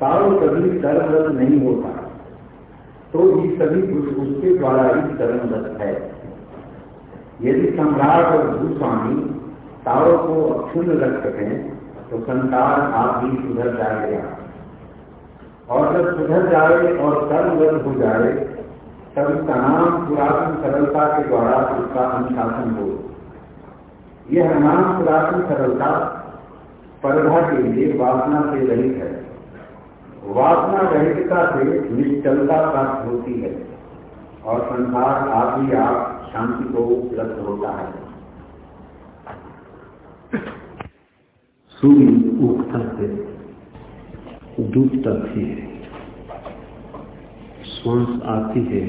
तारो कभी कर्मरत नहीं होता। तो ये सभी कुछ उसके द्वारा ही कर्मरत है। यदि सम्राट और भूस्वामी तारों को अक्षुण्ण रख सकें तो संसार आप ही सुधर जाएगा। और जब सुधर जाए और कर्मरत हो जाए, तब उसका नाम पुरातन सरलता के द्वारा उसका अनुशासन हो। यह नाम पुरातन सरलता स्पर्धा के लिए वासना से रहित है। वासना रहितता से निश्चलता प्राप्त होती है और संसार आप ही आप शांति को उपलब्ध होता है। सूर्य उगता है, डूबता भी है, श्वास आती है,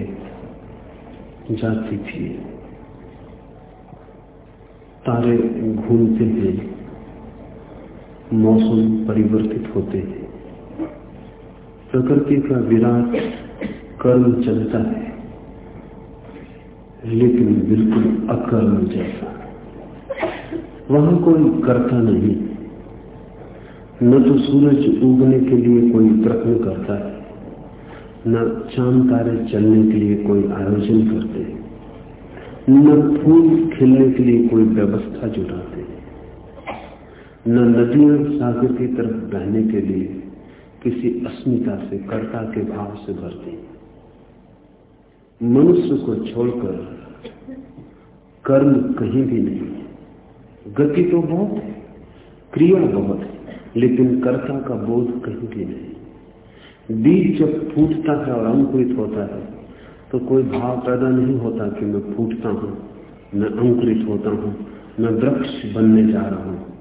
जाती भी है। तारे घूमते हैं, मौसम परिवर्तित होते हैं। प्रकृति का विराट कर्म चलता है, लेकिन बिल्कुल अकर्म जैसा। वहाँ कोई करता नहीं। न तो सूरज उगने के लिए कोई प्रश्न करता है, न चाँद तारे चलने के लिए कोई आयोजन करते न फूल खिलने के लिए कोई व्यवस्था जुटाते न नदियाँ सागर की तरफ़ बहने के लिए किसी अस्मिता से, कर्ता के भाव से भरती। मनुष्य को छोड़कर कर्म कहीं भी नहीं गति तो बहुत है, क्रिया बहुत है, लेकिन कर्ता का बोध कहीं भी नहीं बीज जब फूटता है और अंकुरित होता है तो कोई भाव पैदा नहीं होता कि मैं फूटता हूँ मैं अंकुरित होता हूँ मैं वृक्ष बनने जा रहा हूँ।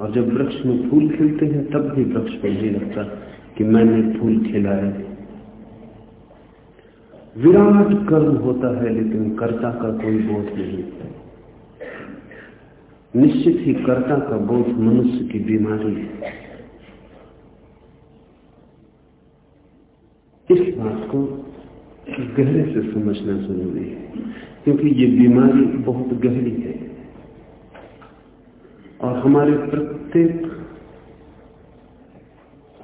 और जब वृक्ष में फूल खिलते हैं, तब भी वृक्ष को नहीं लगता कि मैंने फूल खिलाया विराट कर्म होता है, लेकिन कर्ता का कोई बोध नहीं। निश्चित ही कर्ता का बोध मनुष्य की बीमारी है। इस बात को गहरे से समझना ज़रूरी है, क्योंकि ये बीमारी बहुत गहरी है। और हमारे प्रत्येक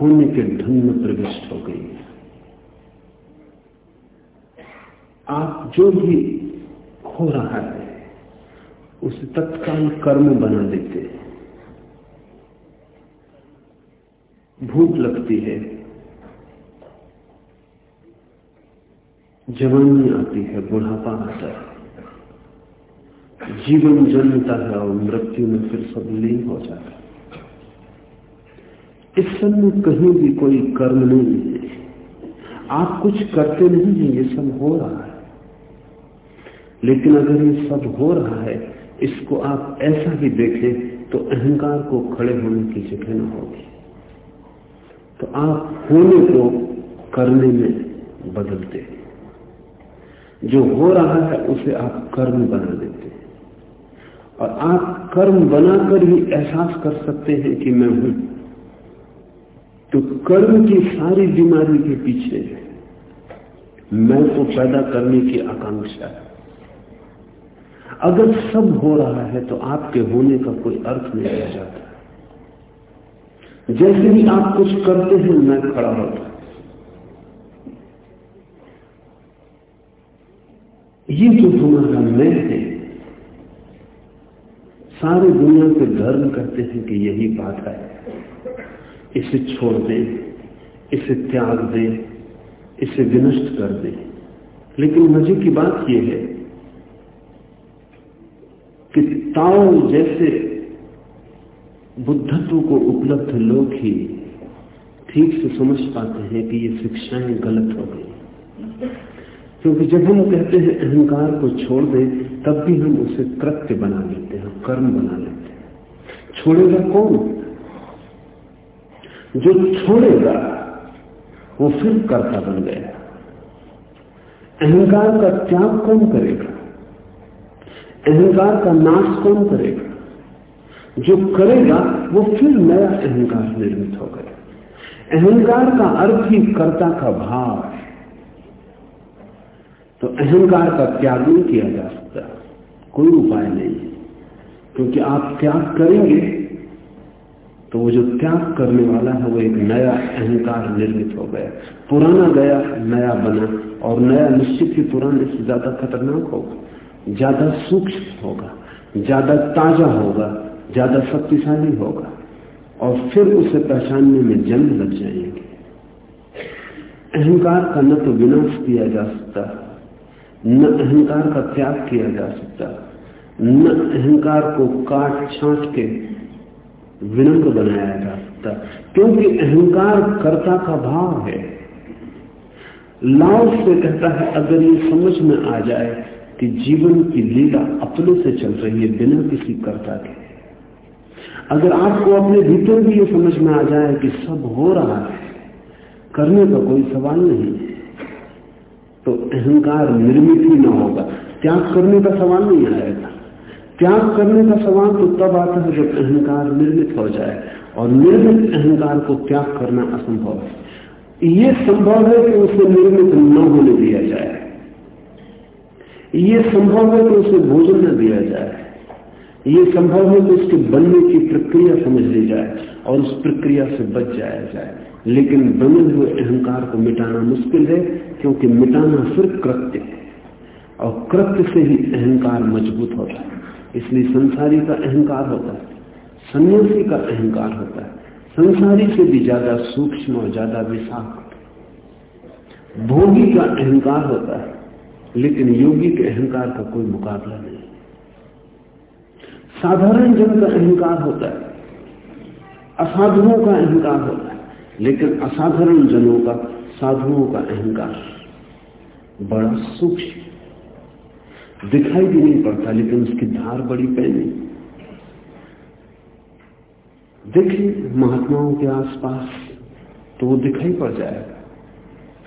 होने के ढंग में प्रविष्ट हो गई है। आप जो भी हो रहा है, उसे तत्काल कर्म बना देते हैं। भूख लगती है, जवानी आती है, बुढ़ापा आता है। जीवन जन्मता है और मृत्यु में फिर सब लीन हो जाता इस सब में कहीं भी कोई कर्म नहीं है। आप कुछ करते नहीं हैं, ये सब हो रहा है। लेकिन अगर ये सब हो रहा है, इसको आप ऐसा ही देखें तो अहंकार को खड़े होने की जगह न होगी। तो आप होने को करने में बदलते जो हो रहा है, उसे आप कर्म बना देते और आप कर्म बनाकर ही एहसास कर सकते हैं कि मैं हूँ। तो कर्म की सारी बीमारी के पीछे मैं को पैदा करने की आकांक्षा है। अगर सब हो रहा है तो आपके होने का कोई अर्थ नहीं रह जाता। जैसे ही आप कुछ करते हैं, मैं खड़ा होता ये जो हमारा मैं है सारी दुनिया के धर्म कहते हैं कि यही बात है। इसे छोड़ दे, इसे त्याग दे, इसे विनष्ट कर दे। लेकिन मज़े की बात यह है कि ताओ जैसे बुद्धत्व को उपलब्ध लोग ही ठीक से समझ पाते हैं कि ये शिक्षाएँ गलत हो गई। क्योंकि जब हम कहते हैं अहंकार को छोड़ दें, तब भी हम उसे कृत्य बना लेते हैं। कर्म बना लेते हैं। छोड़ेगा कौन? जो छोड़ेगा, वो फिर कर्ता बन गया। अहंकार का त्याग कौन करेगा? अहंकार का नाश कौन करेगा? जो करेगा, वो फिर नया अहंकार निर्मित हो गया। अहंकार का अर्थ ही कर्ता का भाव है। तो अहंकार का त्याग नहीं किया जा सकता। कोई उपाय नहीं क्योंकि आप त्याग करेंगे तो वो जो त्याग करने वाला है, वो एक नया अहंकार निर्मित हो गया। पुराना गया, नया बना, और नया निश्चित ही पुराने से ज़्यादा खतरनाक होगा, ज़्यादा सूक्ष्म होगा, ज़्यादा ताज़ा होगा, ज़्यादा शक्तिशाली होगा, और फिर उसे पहचानने में जन्म लग जाएँगे। अहंकार का न तो विनाश किया जा सकता, न अहंकार का त्याग किया जा सकता न अहंकार को काट छांट के विनम्र बनाया जा सकता क्योंकि अहंकार कर्ता का भाव है। लाओ से कहता है, अगर ये समझ में आ जाए कि जीवन की लीला अपने से चल रही है, बिना किसी कर्ता के। अगर आपको अपने भीतर भी ये समझ में आ जाए कि सब हो रहा है, करने का कोई सवाल नहीं तो अहंकार निर्मित ही ना होगा। त्याग करने का सवाल नहीं आएगा। त्याग करने का सवाल तो तब आता है जब अहंकार निर्मित हो जाए और निर्मित अहंकार को त्याग करना असंभव है। ये संभव है कि उसे निर्मित न होने दिया जाए। ये संभव है कि उसे भोजन न दिया जाए। ये संभव है कि उसके बनने की प्रक्रिया समझ ली जाए और उस प्रक्रिया से बच जाया जाए। लेकिन बने हुए अहंकार को मिटाना मुश्किल है, क्योंकि मिटाना सिर्फ़ कृत्य है और कृत्य से ही अहंकार मज़बूत होता है। इसलिए संसारी का अहंकार होता है, सन्यासी का अहंकार होता है। संसारी से भी ज़्यादा सूक्ष्म और ज़्यादा विषाक्त। भोगी का अहंकार होता है, लेकिन योगी के अहंकार का कोई मुकाबला नहीं। साधारण जन का अहंकार होता है, असाधुओं का अहंकार होता है, लेकिन असाधारण जनों का, साधुओं का अहंकार बड़ा सूक्ष्म। दिखाई भी नहीं पड़ता, लेकिन उसकी धार बड़ी पैनी देखिए, महात्माओं के आसपास तो वो दिखाई पड़ जाएगा।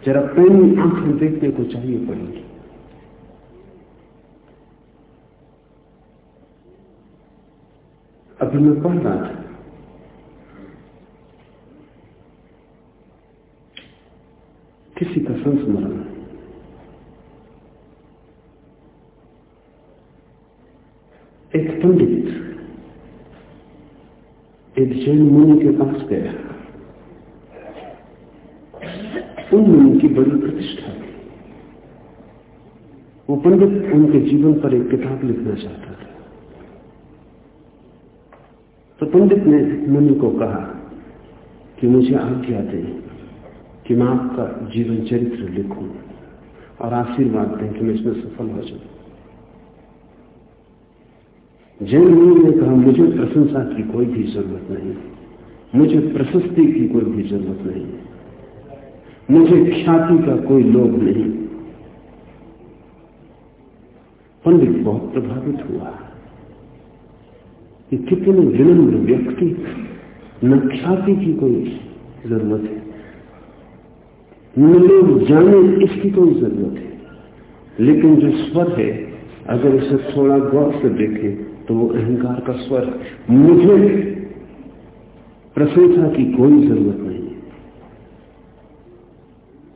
जरा पैनी आँखें देखने को चाहिए पड़ेगी। अभी मैं पढ़ रहा था। किसी का संस्मरण। एक पंडित एक जैन मुनि के पास गया उन मुनि की बड़ी प्रतिष्ठा। थी वो पंडित उनके जीवन पर एक किताब लिखना चाहता था। तो पंडित ने मुनि को कहा कि मुझे आज्ञा दें कि मैं आपका जीवन चरित्र लिखूं और आशीर्वाद दें कि मैं इसमें सफल हो जाऊँ। जैन मुनि ने कहा, मुझे प्रशंसा की कोई भी ज़रूरत नहीं। मुझे प्रशस्ति की कोई भी ज़रूरत नहीं। मुझे ख्याति का कोई लोभ नहीं। पंडित बहुत प्रभावित हुआ। कि कितने विनम्र व्यक्ति न ख्याति की कोई ज़रूरत है। न लोग जाने इसकी कोई ज़रूरत है। लेकिन जो स्वर है, अगर उसे थोड़ा गौर से देखें तो वो अहंकार का स्वर मुझे प्रशंसा की कोई ज़रूरत नहीं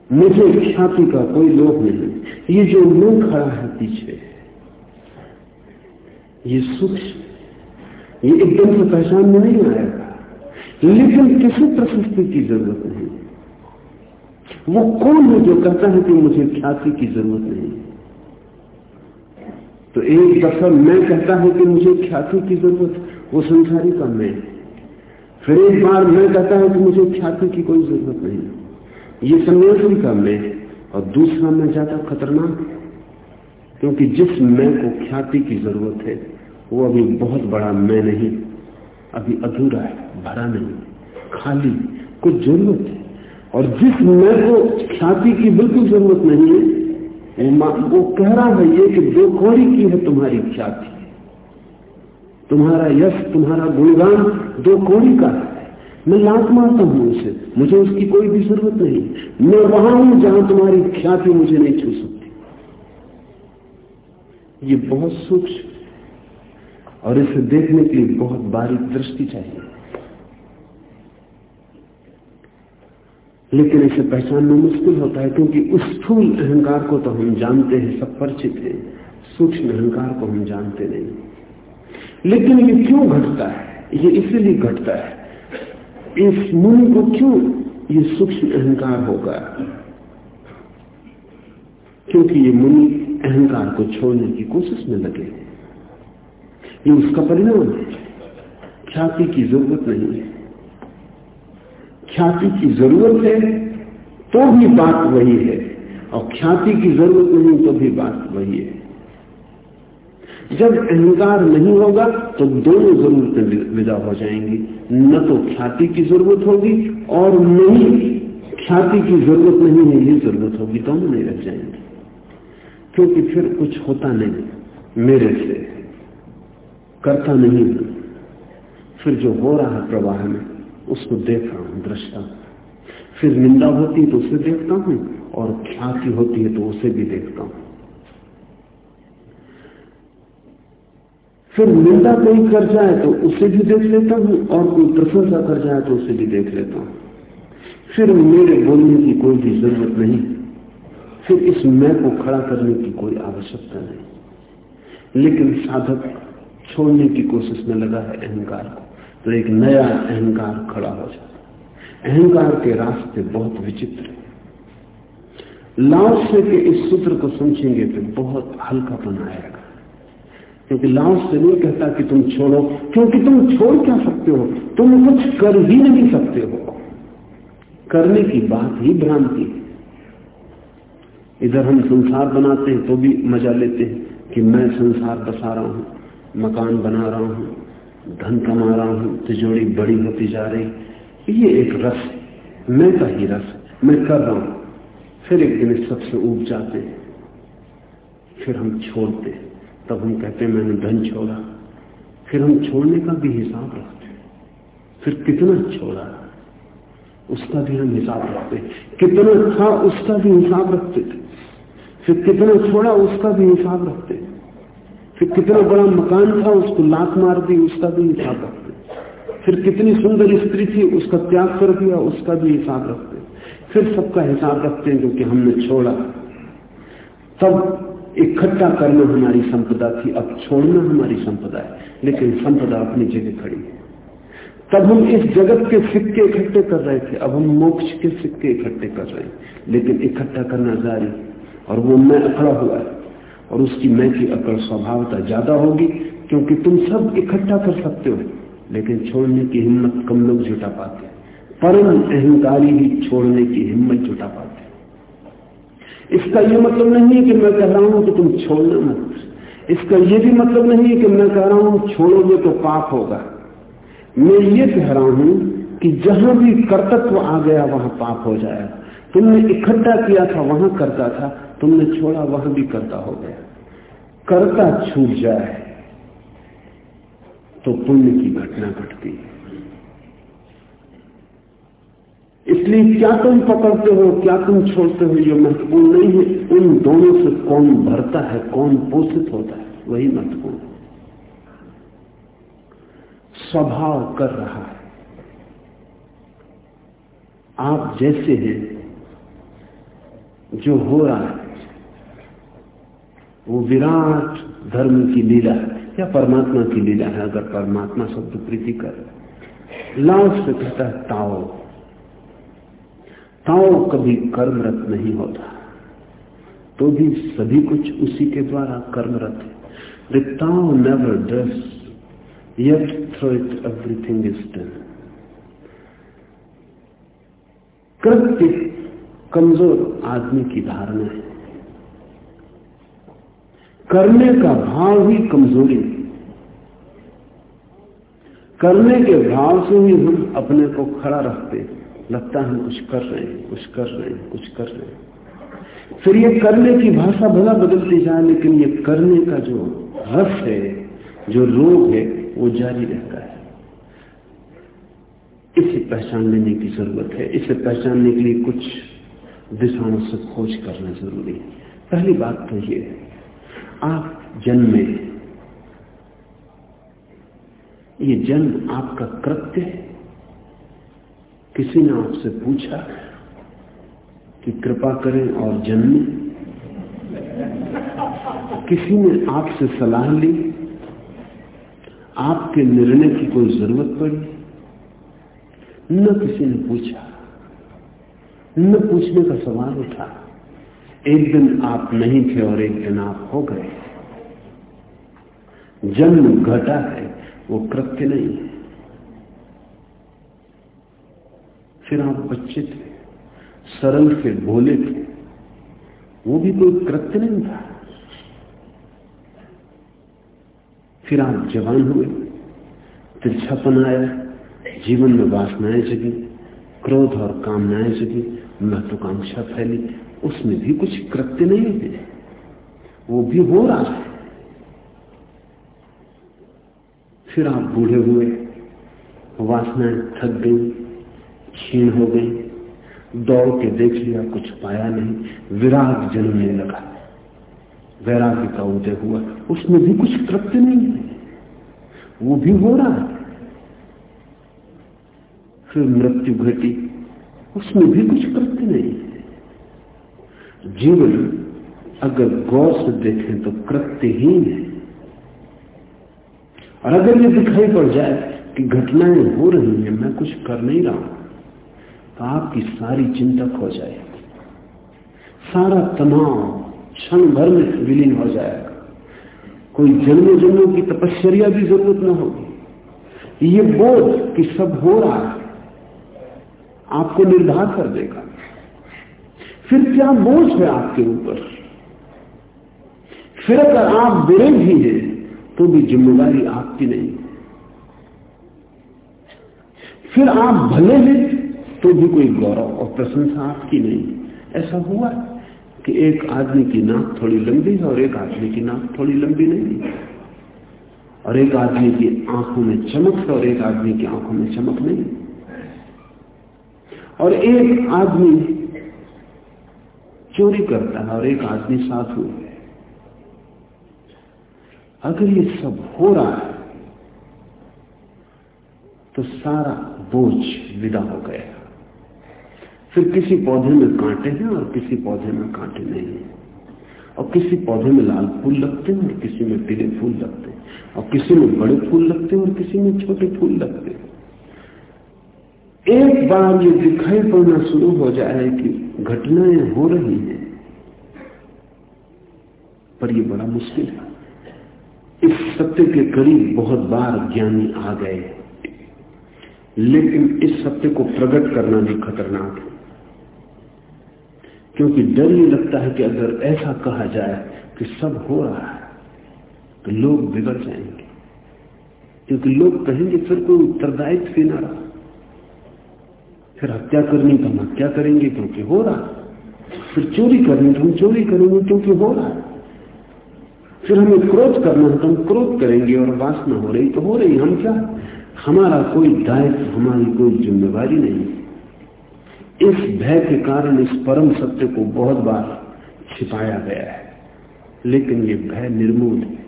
मुझे ख्याति का कोई लोभ नहीं ये जो मैं खड़ा है पीछे, ये सूक्ष्म ये एकदम से पहचान में नहीं आएगा। लेकिन किसी प्रशस्ति की ज़रूरत नहीं वो कौन है जो कहता है कि मुझे ख्याति की ज़रूरत नहीं तो एक दफ़ा मैं कहता हूँ कि मुझे ख्याति की ज़रूरत, वो संसारी का मैं। फिर एक बार मैं कहता हूँ कि मुझे ख्याति की कोई ज़रूरत नहीं। ये सन्यासी का मैं, और दूसरा मैं ज़्यादा खतरनाक क्योंकि जिस मैं को ख्याति की ज़रूरत है, वो अभी बहुत बड़ा मैं नहीं, अभी अधूरा है, भरा नहीं, खाली, कुछ ज़रूरत है। और जिस मैं को ख्याति की बिल्कुल ज़रूरत नहीं है वो कह रहा है ये कि दो कौड़ी की है, तुम्हारी ख्याति तुम्हारा यश, तुम्हारा गुणगान दो कौड़ी का है। मैं लात मारता हूँ उसे। मुझे उसकी कोई भी ज़रूरत नहीं। मैं वहाँ हूँ जहाँ तुम्हारी ख्याति मुझे नहीं छू सकती। ये बहुत सूक्ष्म और इसे देखने के लिए बहुत बारीक दृष्टि चाहिए। लेकिन इसे पहचानना मुश्किल होता है, क्योंकि उस स्थूल अहंकार को तो हम जानते हैं सब परिचित है। सूक्ष्म अहंकार को हम जानते नहीं। लेकिन ये क्यों घटता है? ये इसलिए घटता है। इस मुनि को क्यों ये सूक्ष्म अहंकार होगा? क्योंकि ये मुनि अहंकार को छोड़ने की कोशिश में लगे ये उसका परिणाम है। ख्याति की ज़रूरत नहीं है। ख्याति की ज़रूरत है तो भी बात वही है। और ख्याति की ज़रूरत नहीं तो भी बात वही है। जब अहंकार नहीं होगा तो दोनों जरूरतें विदा हो जाएँगी। न तो ख्याति की ज़रूरत होगी, और नहीं ख्याति की ज़रूरत नहीं है, ये ज़रूरत होगी, दोनों नहीं रह जाएँगे। क्योंकि फिर कुछ होता नहीं, मेरे से करता नहीं। फिर जो हो रहा प्रवाह में उसको देख रहा हूँ, दृष्टा। फिर निंदा होती है तो उसे देखता हूँ, और ख्याति होती है तो उसे भी देखता हूँ। फिर निंदा कोई कर जाए तो उसे भी देख लेता हूँ, और कोई प्रशंसा कर जाए तो उसे भी देख लेता हूँ। फिर मेरे बोलने की कोई भी ज़रूरत नहीं। फिर इस मैं को खड़ा करने की कोई आवश्यकता नहीं। लेकिन साधक छोड़ने की कोशिश में लगा है अहंकार को। तो एक नया अहंकार खड़ा हो जाता अहंकार के रास्ते बहुत विचित्र लाओसे के इस सूत्र को समझेंगे तो बहुत हल्कापन आएगा। क्योंकि लाओस से नहीं कहता कि तुम छोड़ो, क्योंकि तुम छोड़ क्या सकते हो? तुम कुछ कर ही नहीं सकते हो। करने की बात ही भ्रांति इधर हम संसार बनाते हैं तो भी मज़ा लेते हैं कि मैं संसार बसा रहा हूँ, मकान बना रहा हूँ धन कमा रहा हूँ तिजोड़ी बड़ी होती जा रही। ये एक रस, मैं का ही रस, मैं कर रहा हूँ। फिर एक दिन सबसे उब जाते फिर हम छोड़ते तब हम कहते हैं, मैंने धन छोड़ा। फिर हम छोड़ने का भी हिसाब रखते फिर कितना छोड़ा? उसका भी हम हिसाब रखते कितना था, उसका भी हिसाब रखते थे। फिर कितना छोड़ा, उसका भी हिसाब रखते फिर कितना बड़ा मकान था, उसको लात मार दी, उसका भी हिसाब रखते फिर कितनी सुंदर स्त्री थी, उसका त्याग कर दिया, उसका भी हिसाब रखते फिर सबका हिसाब रखते हैं क्योंकि हमने छोड़ा। तब इकट्ठा करना हमारी संपदा थी, अब छोड़ना हमारी संपदा है, लेकिन संपदा अपनी जगह खड़ी है। तब हम इस जगत के सिक्के इकट्ठे कर रहे थे, अब हम मोक्ष के सिक्के इकट्ठे कर रहे हैं, लेकिन इकट्ठा करना जारी, और वो मैं अखड़ा हुआ है। और उसकी मैं की अकड़ स्वभावता ज़्यादा होगी, क्योंकि तुम सब इकट्ठा कर सकते हो, लेकिन छोड़ने की हिम्मत कम लोग जुटा पाते परम अहंकारी ही छोड़ने की हिम्मत जुटा पाते इसका यह मतलब नहीं है कि मैं कह रहा हूँ कि तुम छोड़ना मत इसका यह भी मतलब नहीं है कि मैं कह रहा हूँ छोड़ोगे तो पाप होगा। मैं ये कह रहा हूँ कि जहाँ भी कर्तत्व आ गया, वहाँ पाप हो जाएगा। तुमने इकट्ठा किया था, वहाँ करता था तुमने छोड़ा, वहाँ भी करता हो गया। कर्ता छूट जाए तो पुण्य की घटना घटती है। इसलिए क्या तुम पकड़ते हो, क्या तुम छोड़ते हो, ये महत्वपूर्ण नहीं है। उन दोनों से कौन भरता है, कौन पोषित होता है, वही महत्वपूर्ण स्वभाव कर रहा है। आप जैसे हैं, जो हो रहा है वो विराट धर्म की लीला है, या परमात्मा की लीला है, अगर परमात्मा शब्द प्रीति कर लाओ से कहता है, ताओ। ताओ कभी कर्मरत नहीं होता। तो भी सभी कुछ उसी के द्वारा कर्मरत है। The never does yet through it everything is done कृत्य कमज़ोर आदमी की धारणा है। करने का भाव ही कमज़ोरी। करने के भाव से ही हम अपने को खड़ा रखते लगता है कुछ कर रहे हैं, कुछ कर रहे हैं, कुछ कर रहे हैं। फिर ये करने की भाषा भला बदलती जाए लेकिन ये करने का जो रस है, जो रोग है, वो जारी रहता है। इसे पहचान लेने की ज़रूरत है। इसे पहचानने के लिए कुछ दिशाओं से खोज करना ज़रूरी है। पहली बात तो ये है आप जन्मे ये जन्म आपका कृत्य है। किसी ने आपसे पूछा कि कृपा करें और जन्मे? किसी ने आपसे सलाह ली? आपके निर्णय की कोई ज़रूरत पड़ी? न किसी ने पूछा। न पूछने का सवाल उठा। एक दिन आप नहीं थे और एक दिन आप हो गए। जन्म घटा है, वो कृत्य नहीं है। फिर आप बच्चे थे, सरल थे भोले थे, वो भी कोई कृत्य नहीं था। फिर आप जवान हुए, तिरछापन आया, जीवन में वासनाएँ जगी, क्रोध और कामनाएँ जगी, महत्वाकांक्षा फैली। उसमें भी कुछ कृत्य नहीं है वो भी हो रहा है। फिर आप बूढ़े हुए, वासनाएँ थक गई, क्षीण हो गई, दौड़ के देख लिया, कुछ पाया नहीं, विराग जन्मने लगा। वैराग्य का उदय हुआ, उसमें भी कुछ कृत्य नहीं है। वो भी हो रहा है। फिर मृत्यु घटी, उसमें भी कुछ कृत्य नहीं है। जीवन अगर गौर से देखें तो कृत्यहीन है। और अगर ये दिखाई पड़ जाए कि घटनाएँ हो रही हैं, मैं कुछ कर नहीं रहा हूँ तो आपकी सारी चिंता खो जाएगी। सारा तनाव क्षण भर में विलीन हो जाएगा। कोई जन्मों जन्मों की तपस्या भी ज़रूरत ना होगी। ये बोध कि सब हो रहा है, आपको निर्धार कर देगा। फिर क्या बोझ है आपके ऊपर? फिर अगर आप भी हैं तो भी ज़िम्मेदारी आपकी नहीं। फिर आप भले हैं तो भी कोई गौरव और प्रशंसा आपकी नहीं। ऐसा हुआ कि एक आदमी की नाक थोड़ी लंबी है और एक आदमी की नाक थोड़ी लंबी नहीं। और एक आदमी की आँखों में चमक है और एक आदमी की आँखों में चमक नहीं। और एक आदमी चोरी करता है और एक आदमी साथ हुए अगर ये सब हो रहा है तो सारा बोझ विदा हो गया फिर किसी पौधे में कांटे हैं और किसी पौधे में कांटे नहीं है। और किसी पौधे में लाल फूल लगते हैं और किसी में पीले फूल लगते हैं। और किसी में बड़े फूल लगते हैं और किसी में छोटे फूल लगते हैं। एक बार ये दिखाई पड़ना शुरू हो जाए कि घटनाएँ हो रही हैं, पर ये बड़ा मुश्किल है। इस सत्य के करीब बहुत बार ज्ञानी आ गए लेकिन इस सत्य को प्रकट करना भी खतरनाक है। क्योंकि डर ये लगता है कि अगर ऐसा कहा जाए कि सब हो रहा है तो लोग बिगड़ जाएँगे। क्योंकि लोग कहेंगे, फिर कोई उत्तरदायित्व ना रहा। फिर हत्या करनी तो हम हत्या करेंगे क्योंकि हो रहा फिर चोरी करनी तो हम चोरी करेंगे क्योंकि हो रहा फिर हमें क्रोध करना है तो हम क्रोध करेंगे और वासना हो रही तो हो रही। हम क्या? हमारा कोई दायित्व, हमारी कोई जिम्मेवारी नहीं इस भय के कारण, इस परम सत्य को बहुत बार छिपाया गया है। लेकिन ये भय निर्मूल है।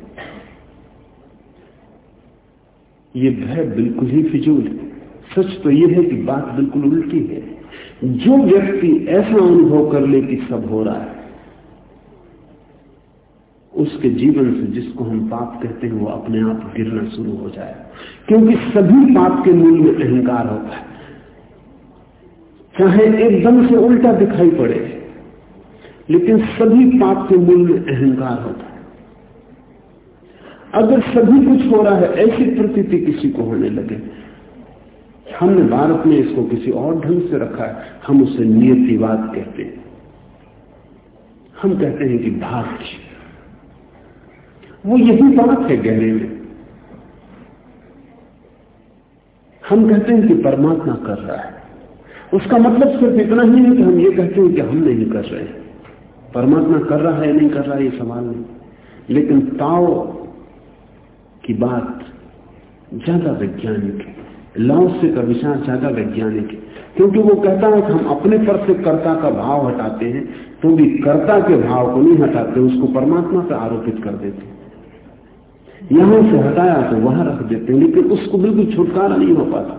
ये भय बिल्कुल ही फिजूल है। सच तो यह है कि बात बिल्कुल उल्टी है। जो व्यक्ति ऐसा अनुभव कर ले कि सब हो रहा है, उसके जीवन से जिसको हम पाप कहते हैं, वो अपने आप गिरना शुरू हो जाए। क्योंकि सभी पाप के मूल में अहंकार होता है। चाहे एकदम से उल्टा दिखाई पड़े, लेकिन सभी पाप के मूल में अहंकार होता है। अगर सभी कुछ हो रहा है, ऐसी प्रतीति किसी को होने लगे हमने भारत में इसको किसी और ढंग से रखा है, हम उसे नियतिवाद कहते हैं। हम कहते हैं कि भाग्य वो यही बात है गहरे में। हम कहते हैं कि परमात्मा कर रहा है। उसका मतलब सिर्फ़ इतना ही है कि हम ये कहते हैं कि हम नहीं कर रहे हैं। परमात्मा कर रहा है नहीं कर रहा है, ये सवाल नहीं। लेकिन ताओ की बात ज़्यादा वैज्ञानिक है। लाओसे का विचार ज़्यादा वैज्ञानिक है। क्योंकि वो कहता है कि हम अपने पर से कर्ता का भाव हटाते हैं तो भी कर्ता के भाव को नहीं हटाते, उसको परमात्मा पर आरोपित कर देते यहाँ से हटाया तो वहाँ रख देते लेकिन उसको बिल्कुल छुटकारा नहीं हो पाता।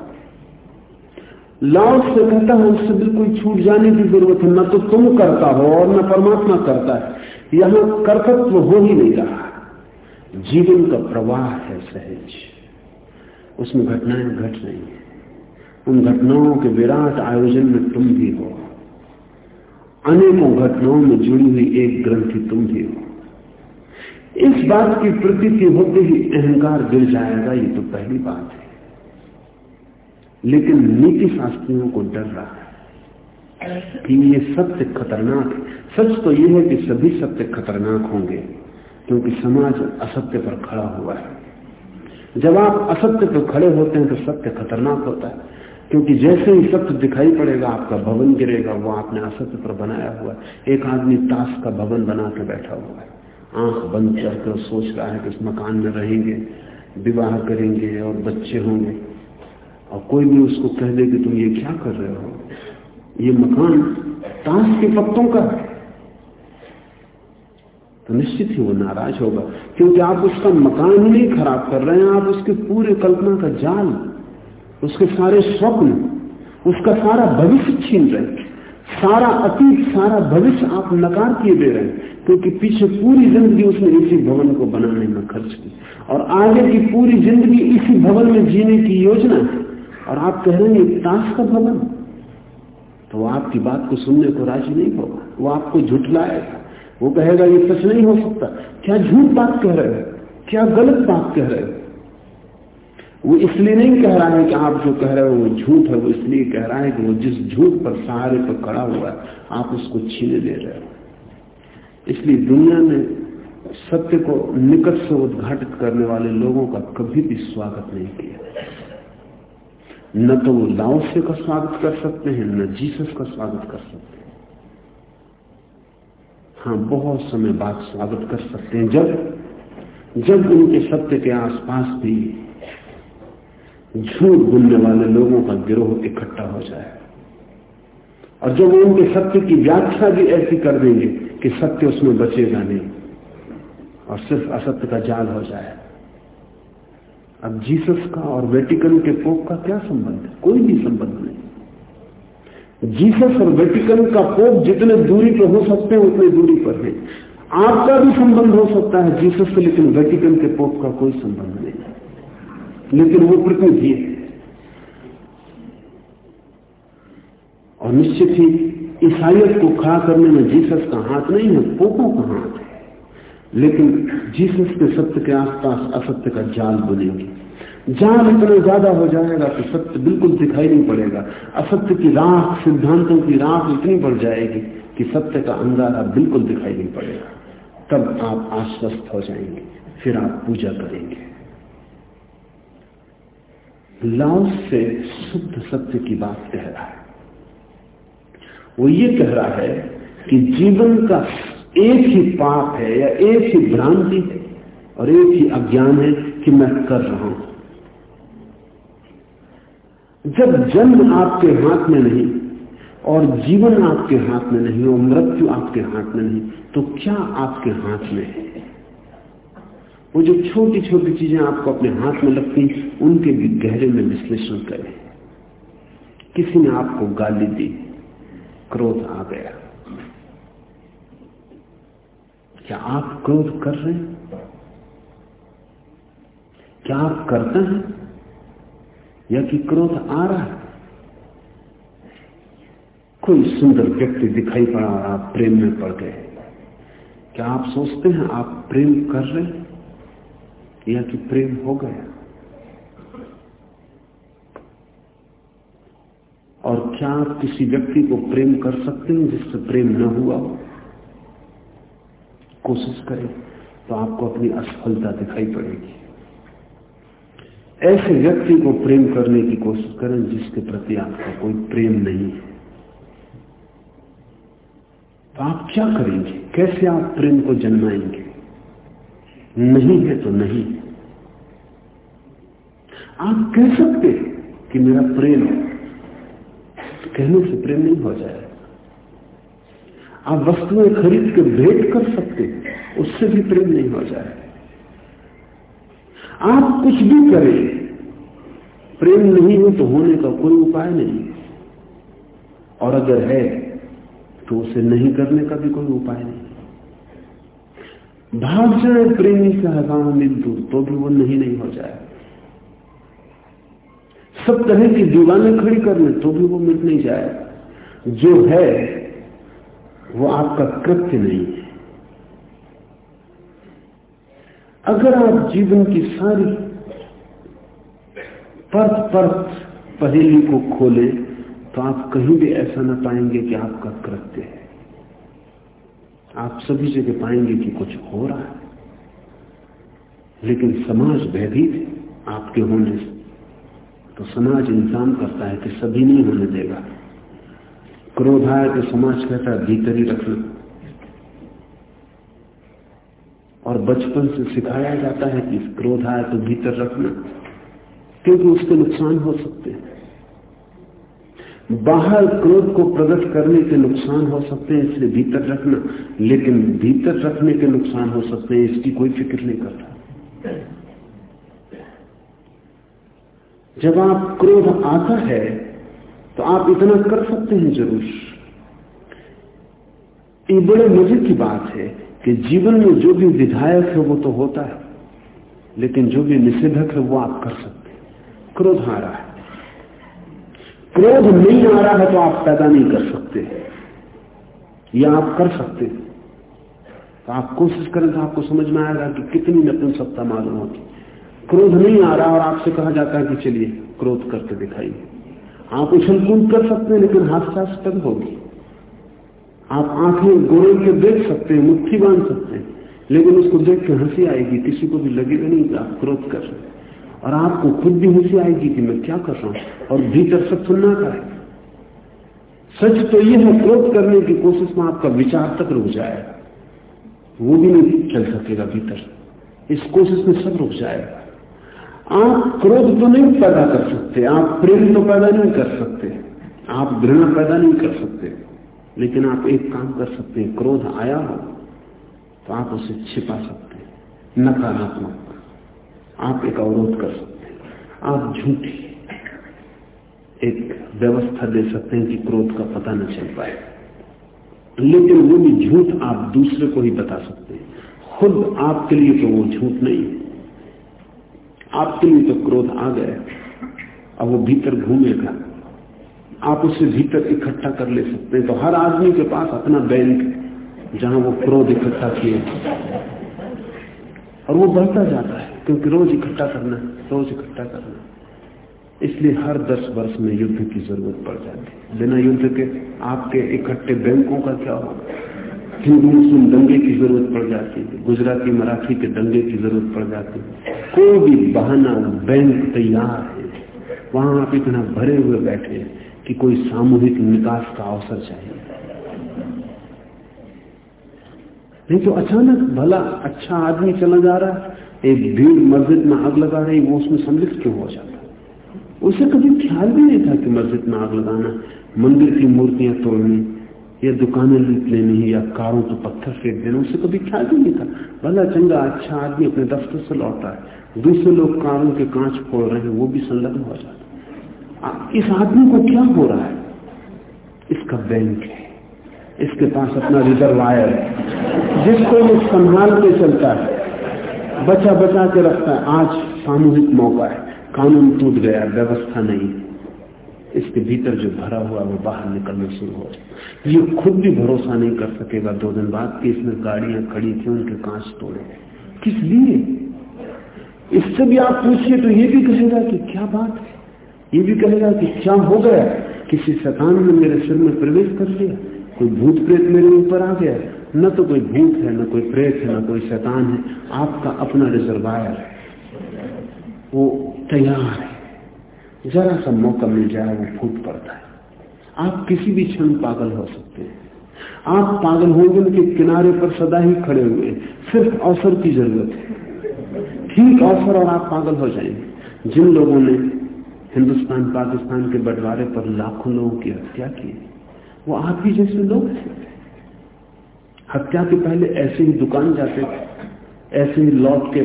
लाओस से कहता है, उससे बिल्कुल छूट जाने की ज़रूरत है, न तो तुम करता हो और न परमात्मा करता है। यहाँ कर्तत्व हो ही नहीं रहा। जीवन का प्रवाह है सहज। उसमें घटनाएँ घट रही है। उन घटनाओं के विराट आयोजन में तुम भी हो। अनेकों घटनाओं में जुड़ी हुई एक ग्रंथि तुम भी हो। इस बात की प्रतीति होते ही अहंकार गिर जाएगा, ये तो पहली बात है। लेकिन नीति शास्त्रियों को डर रहा है कि ये सत्य खतरनाक है। सच तो ये है कि सभी सत्य खतरनाक होंगे, क्योंकि समाज असत्य पर खड़ा हुआ है। जब आप असत्य पर खड़े होते हैं तो सत्य खतरनाक होता है। क्योंकि जैसे ही सत्य दिखाई पड़ेगा, आपका भवन गिरेगा, वो आपने असत्य पर बनाया हुआ है। एक आदमी ताश का भवन बना के बैठा हुआ है। आँख बंद करके सोच रहा है कि इस मकान में रहेंगे, विवाह करेंगे और बच्चे होंगे। और कोई भी उसको कह दे कि तुम ये क्या कर रहे हो? ये मकान ताश के पत्तों का है। तो निश्चित ही वो नाराज़ होगा। क्योंकि आप उसका मकान ही नहीं खराब कर रहे हैं, आप उसके पूरे कल्पना का जाल, उसके सारे स्वप्न, उसका सारा भविष्य छीन रहे हैं। सारा अतीत, सारा भविष्य आप नकार किए दे रहे हैं। क्योंकि पीछे पूरी ज़िंदगी उसने इसी भवन को बनाने में खर्च की। और आगे की पूरी ज़िंदगी इसी भवन में जीने की योजना है। और आप कह रहे हैं ताश का भवन। तो आपकी बात को सुनने को राज़ी नहीं होगा। वो आपको झुठलाएगा। वो कहेगा, ये सच नहीं हो सकता। क्या झूठ बात कह रहे हो? क्या गलत बात कह रहे हो? वो इसलिए नहीं कह रहा है कि आप जो कह रहे हो वो झूठ है, वो इसलिए कह रहा है कि वो जिस झूठ पर सहारे पर खड़ा हुआ है, आप उसको छीने ले रहे हो। इसलिए दुनिया में सत्य को निकट से उद्घाटित करने वाले लोगों का कभी भी स्वागत नहीं किया। न तो वो लाओसे का स्वागत कर सकते हैं, न जीसस का स्वागत कर सकते हैं। हाँ बहुत समय बाद स्वागत कर सकते हैं। जब जब उनके सत्य के आसपास भी झूठ बोलने वाले लोगों का गिरोह इकट्ठा हो जाए, और जब उनके सत्य की व्याख्या भी ऐसी कर देंगे कि सत्य उसमें बचेगा नहीं, और सिर्फ़ असत्य का जाल हो जाए। अब जीसस का और वेटिकन के पोप का क्या संबंध है? कोई भी संबंध नहीं। जीसस और वेटिकन का पोप जितने दूरी पर हो सकते हैं, उतने दूरी पर है। आपका भी संबंध हो सकता है जीसस से, लेकिन वेटिकन के पोप का कोई संबंध नहीं। लेकिन वो प्रतिनिधि है। और निश्चित ही ईसाइत को खड़ा करने में जीसस का हाथ नहीं है, पोपों का हाथ है। लेकिन जीसस के सत्य के आसपास असत्य का जाल बुनेंगे। जाल इतना ज़्यादा हो जाएगा कि सत्य बिल्कुल दिखाई नहीं पड़ेगा। असत्य की राख, सिद्धांतों की राख इतनी बढ़ जाएगी कि सत्य का अंगारा बिल्कुल दिखाई नहीं पड़ेगा। तब आप आश्वस्त हो जाएँगे, फिर आप पूजा करेंगे। लाओस से शुद्ध सत्य की बात कह रहा है। वो ये कह रहा है कि जीवन का एक ही पाप है या एक ही भ्रांति है और एक ही अज्ञान है कि मैं कर रहा हूँ। जब जन्म आपके हाथ में नहीं और जीवन आपके हाथ में नहीं और मृत्यु आपके हाथ में नहीं तो क्या आपके हाथ में है? वो जो छोटी छोटी चीज़ें आपको अपने हाथ में लगती, उनके भी गहरे में विश्लेषण करें। किसी ने आपको गाली दी, क्रोध आ गया। क्या आप क्रोध कर रहे हैं? क्या आप करते हैं? या कि क्रोध आ रहा है? कोई सुंदर व्यक्ति दिखाई पड़ा और आप प्रेम में पड़ गए। क्या आप सोचते हैं आप प्रेम कर रहे हैं? या कि प्रेम हो गया? और क्या आप किसी व्यक्ति को प्रेम कर सकते हैं जिससे प्रेम न हुआ हो? कोशिश करें तो आपको अपनी असफलता दिखाई पड़ेगी। ऐसे व्यक्ति को प्रेम करने की कोशिश करें जिसके प्रति आपका कोई प्रेम नहीं है। तो आप क्या करेंगे? कैसे आप प्रेम को जन्माएँगे? नहीं है तो नहीं। आप कह सकते कि मेरा प्रेम कहने से प्रेम नहीं हो जाए आप वस्तुएँ खरीद के भेंट कर सकते उससे भी प्रेम नहीं हो जाए आप कुछ भी करें, प्रेम नहीं हो तो होने का कोई उपाय नहीं। और अगर है तो उसे नहीं करने का भी कोई उपाय नहीं। भाग जाए प्रेमी से हज़ार मील दूर तो भी वो नहीं नहीं हो जाए। सब तरह की दीवाने खड़ी कर ले तो भी वो मिट नहीं जाए। जो है, वो आपका कृत्य नहीं है। अगर आप जीवन की सारी परत परत पहेली को खोले तो आप कहीं भी ऐसा ना पाएँगे कि आपका कृत्य है। आप सभी जगह पाएँगे कि कुछ हो रहा है। लेकिन समाज भयभीत है, आपके होने से। तो समाज इंसान करता है कि सभी नहीं होने देगा। क्रोध आए तो समाज कहता है, भीतर ही रखना। और बचपन से सिखाया जाता है कि क्रोध आए तो भीतर रखना, क्योंकि उसके नुकसान हो सकते हैं। बाहर क्रोध को प्रकट करने के नुकसान हो सकते हैं, इसलिए भीतर रखना, लेकिन भीतर रखने के नुकसान हो सकते हैं, इसकी कोई फ़िक्र नहीं करता। जब आप क्रोध आता है तो आप इतना कर सकते हैं ज़रूर। ये बड़े मज़े की बात है कि जीवन में जो भी विधायक है वो तो होता है, लेकिन जो भी निषेधक है वो आप कर सकते हैं। क्रोध आ रहा है। क्रोध नहीं आ रहा है तो आप पैदा नहीं कर सकते। या आप कर सकते तो आप कोशिश करें तो आपको समझ में आएगा कि कितनी नपुंसकता मालूम होती। क्रोध नहीं आ रहा और आपसे कहा जाता है कि चलिए क्रोध करके दिखाइए। आप उछल कूद कर सकते हैं, लेकिन हास्यास्पद होगी। आप आँखें गोल के देख सकते हैं, मुट्ठी बाँध सकते हैं, लेकिन उसको देख के हँसी आएगी, किसी को भी लगेगा नहीं कि आप क्रोध कर रहे और आपको खुद भी हँसी आएगी कि मैं क्या कर रहा हूँ, और भीतर सब सुनना का है। सच तो यह है, क्रोध करने की कोशिश में आपका विचार तक रुक जाएगा। वो भी नहीं चल सकेगा भीतर। इस कोशिश में सब रुक जाएगा। आप क्रोध तो नहीं पैदा कर सकते, आप प्रेम तो पैदा नहीं कर सकते, आप घृणा पैदा नहीं कर सकते। लेकिन आप एक काम कर सकते हैं, क्रोध आया हो तो आप उसे छिपा सकते हैं, नकारात्मक। आप एक अवरोध कर सकते हैं। आप झूठी एक व्यवस्था दे सकते हैं कि क्रोध का पता न चल पाए। लेकिन वो भी झूठ आप दूसरे को ही बता सकते हैं। खुद आपके लिए तो वो झूठ नहीं आपके लिए तो क्रोध आ गया अब वो भीतर घूमेगा। आप उसे भीतर इकट्ठा कर ले सकते हैं। तो हर आदमी के पास अपना बैंक जहाँ वो क्रोध इकट्ठा किए और वो बढ़ता जाता है, क्योंकि रोज इकट्ठा करना, रोज इकट्ठा करना। इसलिए हर दस वर्ष में युद्ध की ज़रूरत पड़ जाती है। बिना युद्ध के आपके इकट्ठे बैंकों का क्या होगा? हिंदू, मुस्लिम दंगे की ज़रूरत पड़ जाती है। गुजराती, मराठी के दंगे की ज़रूरत पड़ जाती है। कोई भी बहाना, बैंक तैयार है। वहाँ आप इतना भरे हुए बैठे हैं। कि कोई सामूहिक निकास का अवसर चाहिए। नहीं तो अचानक भला अच्छा आदमी चला जा रहा है, एक भीड़ मस्जिद में आग लगा रही, वो उसमें सम्मिलित क्यों हो जाता? उसे कभी ख्याल भी नहीं था कि मस्जिद में आग लगाना, मंदिर की मूर्तियाँ तोड़नी, या दुकानें लूट लेनी, या कारों को पत्थर फेंक देना, उसे कभी ख्याल भी नहीं था। भला चंगा अच्छा आदमी अपने दफ्तर से लौटा है, दूसरे लोग कारों के कांच फोड़ रहे हैं, वो भी संलग्न हो जाता इस आदमी को क्या हो रहा है? इसका बैंक है। इसके पास अपना रिजर्वायर है। जिसको वो संभाल के चलता है, बचा बचा के रखता है। आज सामूहिक मौका है। कानून टूट गया, व्यवस्था नहीं। इसके भीतर जो भरा हुआ वो बाहर निकलना शुरू हो ये खुद भी भरोसा नहीं कर सकेगा दो दिन बाद कि इसमें गाड़ियाँ खड़ी थी, उनके कांच तोड़े किस लिए? इससे भी आप पूछिए तो ये भी कहेगा कि क्या बात है? ये भी कहेगा कि क्या हो गया? किसी शतान ने मेरे सिर में प्रवेश कर लिया। कोई भूत प्रेत मेरे ऊपर आ गया। न तो कोई भूत है, न कोई प्रेत है, न कोई शतान है। आपका अपना रिजर्वायर है। वो तैयार है। जरा सा मौका मिल जाए, वो फूट पड़ता है। आप किसी भी क्षण पागल हो सकते हैं। आप पागल होंगे के किनारे पर सदा ही खड़े हुए सिर्फ़ अवसर की ज़रूरत है। ठीक अवसर और आप पागल हो जाएँगे। जिन लोगों ने हिंदुस्तान, पाकिस्तान के बंटवारे पर लाखों लोगों की हत्या की। वो आप ही जैसे लोग थे। हत्या के पहले ऐसे ही दुकान जाते थे, ऐसे ही लौट के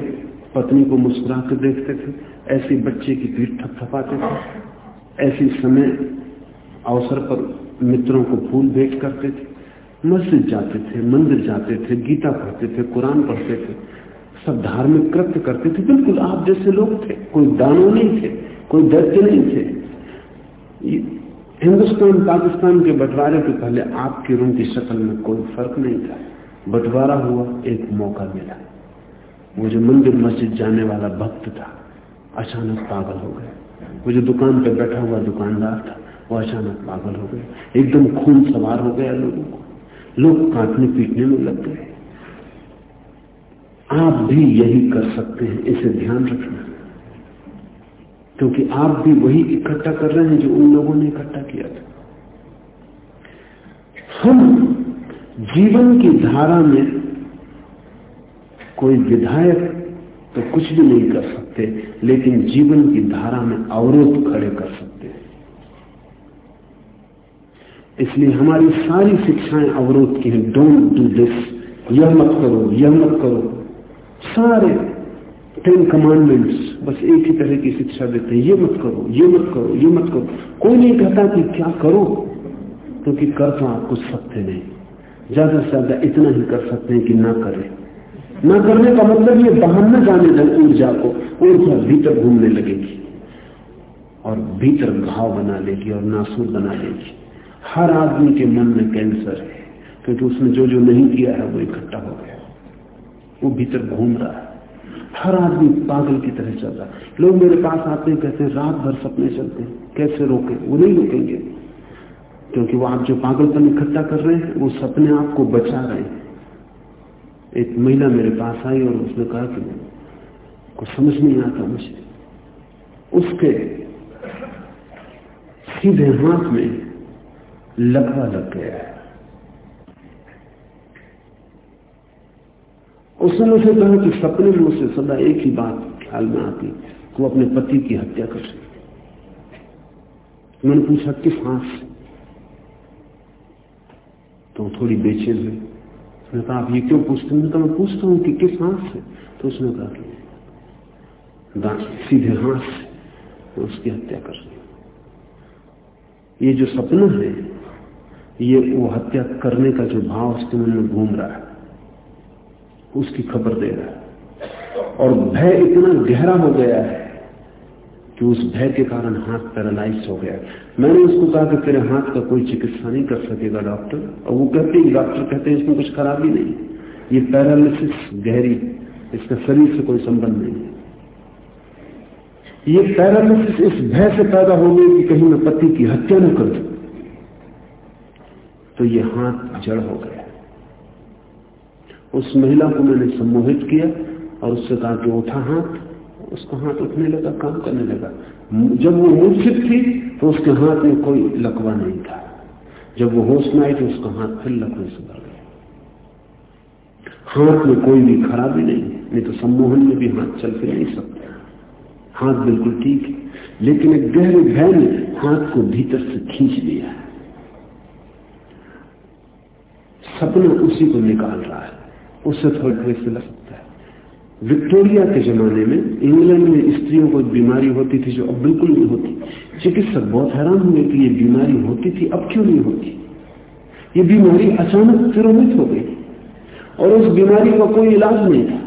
पत्नी को मुस्कुरा कर देखते थे, ऐसे बच्चे की पीठ थपथपाते थे, ऐसे समय अवसर पर मित्रों को फूल भेंट करते थे, मस्जिद जाते थे, मंदिर जाते थे, गीता पढ़ते थे, कुरान पढ़ते थे, सब धार्मिक कृत्य करते थे। बिल्कुल आप जैसे लोग थे, कोई दानों नहीं थे। कोई दैत्य नहीं थे। हिंदुस्तान, पाकिस्तान के बंटवारे के पहले आपके रूम की शक्ल में कोई फ़र्क नहीं था। बंटवारा हुआ, एक मौका मिला। वो जो मंदिर मस्जिद जाने वाला भक्त था, अचानक पागल हो गया। वो जो दुकान पर बैठा हुआ दुकानदार था, वो अचानक पागल हो गए एकदम खून सवार हो गया लोगों को। लोग काटने पीटने में लग गए। आप भी यही कर सकते हैं, इसे ध्यान रखना। क्योंकि आप भी वही इकट्ठा कर रहे हैं जो उन लोगों ने इकट्ठा किया था। हम जीवन की धारा में कोई विधायक तो कुछ भी नहीं कर सकते, लेकिन जीवन की धारा में अवरोध खड़े कर सकते हैं। इसलिए हमारी सारी शिक्षाएँ अवरोध की हैं। डोंट डू दिस यह मत करो, यह मत करो। सारे टेन कमांडमेंट्स बस एक ही तरह की शिक्षा देते हैं। ये मत करो, ये मत करो, ये मत करो। कोई नहीं कहता कि क्या करो, क्योंकि तो कर तो आप कुछ सकते नहीं। ज़्यादा से ज़्यादा इतना ही कर सकते हैं कि ना करें। ना करने का मतलब ये बाहर न जाने लगे ऊर्जा को, ऊर्जा भीतर घूमने लगेगी और भीतर घाव बना लेगी और नासूर बना लेगी। हर आदमी के मन में कैंसर है, क्योंकि उसने जो जो नहीं किया है, वो इकट्ठा हो गया। वो भीतर घूम रहा है। हर आदमी पागल की तरह चल रहा है। लोग मेरे पास आते हैं, कहते हैं, रात भर सपने चलते हैं। कैसे रोके? वो नहीं रोकेंगे। क्योंकि वो आप जो पागलपन इकट्ठा कर रहे हैं, वो सपने आपको बचा रहे हैं। एक महिला मेरे पास आई और उसने कहा कि कुछ समझ नहीं आता मुझे। उसके सीधे हाथ में लकवा लग गया है। उसने मुझे कहा कि सपने में उसे सदा एक ही बात ख्याल में आती वो अपने पति की हत्या कर सकती मैंने पूछा, किस हाथ से? तो थोड़ी बेचैन हुई। उसने कहा, आप ये क्यों पूछते हैं? तो मैं पूछता हूँ कि किस हाथ से? तो उसने कहा कि सीधे हाथ से उसकी हत्या कर रही ये जो सपना है, ये वो हत्या करने का जो भाव उसके मन में घूम रहा है उसकी खबर दे रहा है। और भय इतना गहरा हो गया है कि उस भय के कारण हाथ पैरालाइज हो गया मैंने उसको कहा कि तेरे हाथ का कोई चिकित्सा नहीं कर सकेगा डॉक्टर। और वो कहते हैं, डॉक्टर कहते हैं, इसमें कुछ खराबी नहीं। ये पैरालिसिस गहरी, इसका शरीर से कोई संबंध नहीं है। ये पैरालिसिस इस भय से पैदा हो गई कि कहीं मैं पति की हत्या न कर दू। तो ये हाथ जड़ हो गया। उस महिला को मैंने सम्मोहित किया और उससे कहा कि उठा हाथ, उसका हाथ उठने लगा, काम करने लगा। जब वो मूर्छित थी तो उसके हाथ में कोई लकवा नहीं था। जब वो होश में आई तो उसका हाथ फिर लकवे से भर गया। हाथ में कोई भी खराबी नहीं नहीं तो सम्मोहन में भी हाथ चल फिर नहीं सकता। हाथ बिल्कुल ठीक है, लेकिन एक गहरे भय ने हाथ को भीतर से खींच लिया है। सपना उसी को निकाल रहा है। उससे थोड़ी थोड़ी से लग सकता है विक्टोरिया के जमाने में इंग्लैंड में स्त्रियों को बीमारी होती थी जो अब बिल्कुल नहीं होती। चिकित्सक बहुत हैरान हुए कि ये बीमारी होती थी, अब क्यों नहीं होती? ये बीमारी अचानक तिरोहित हो गई और उस बीमारी का कोई इलाज नहीं था।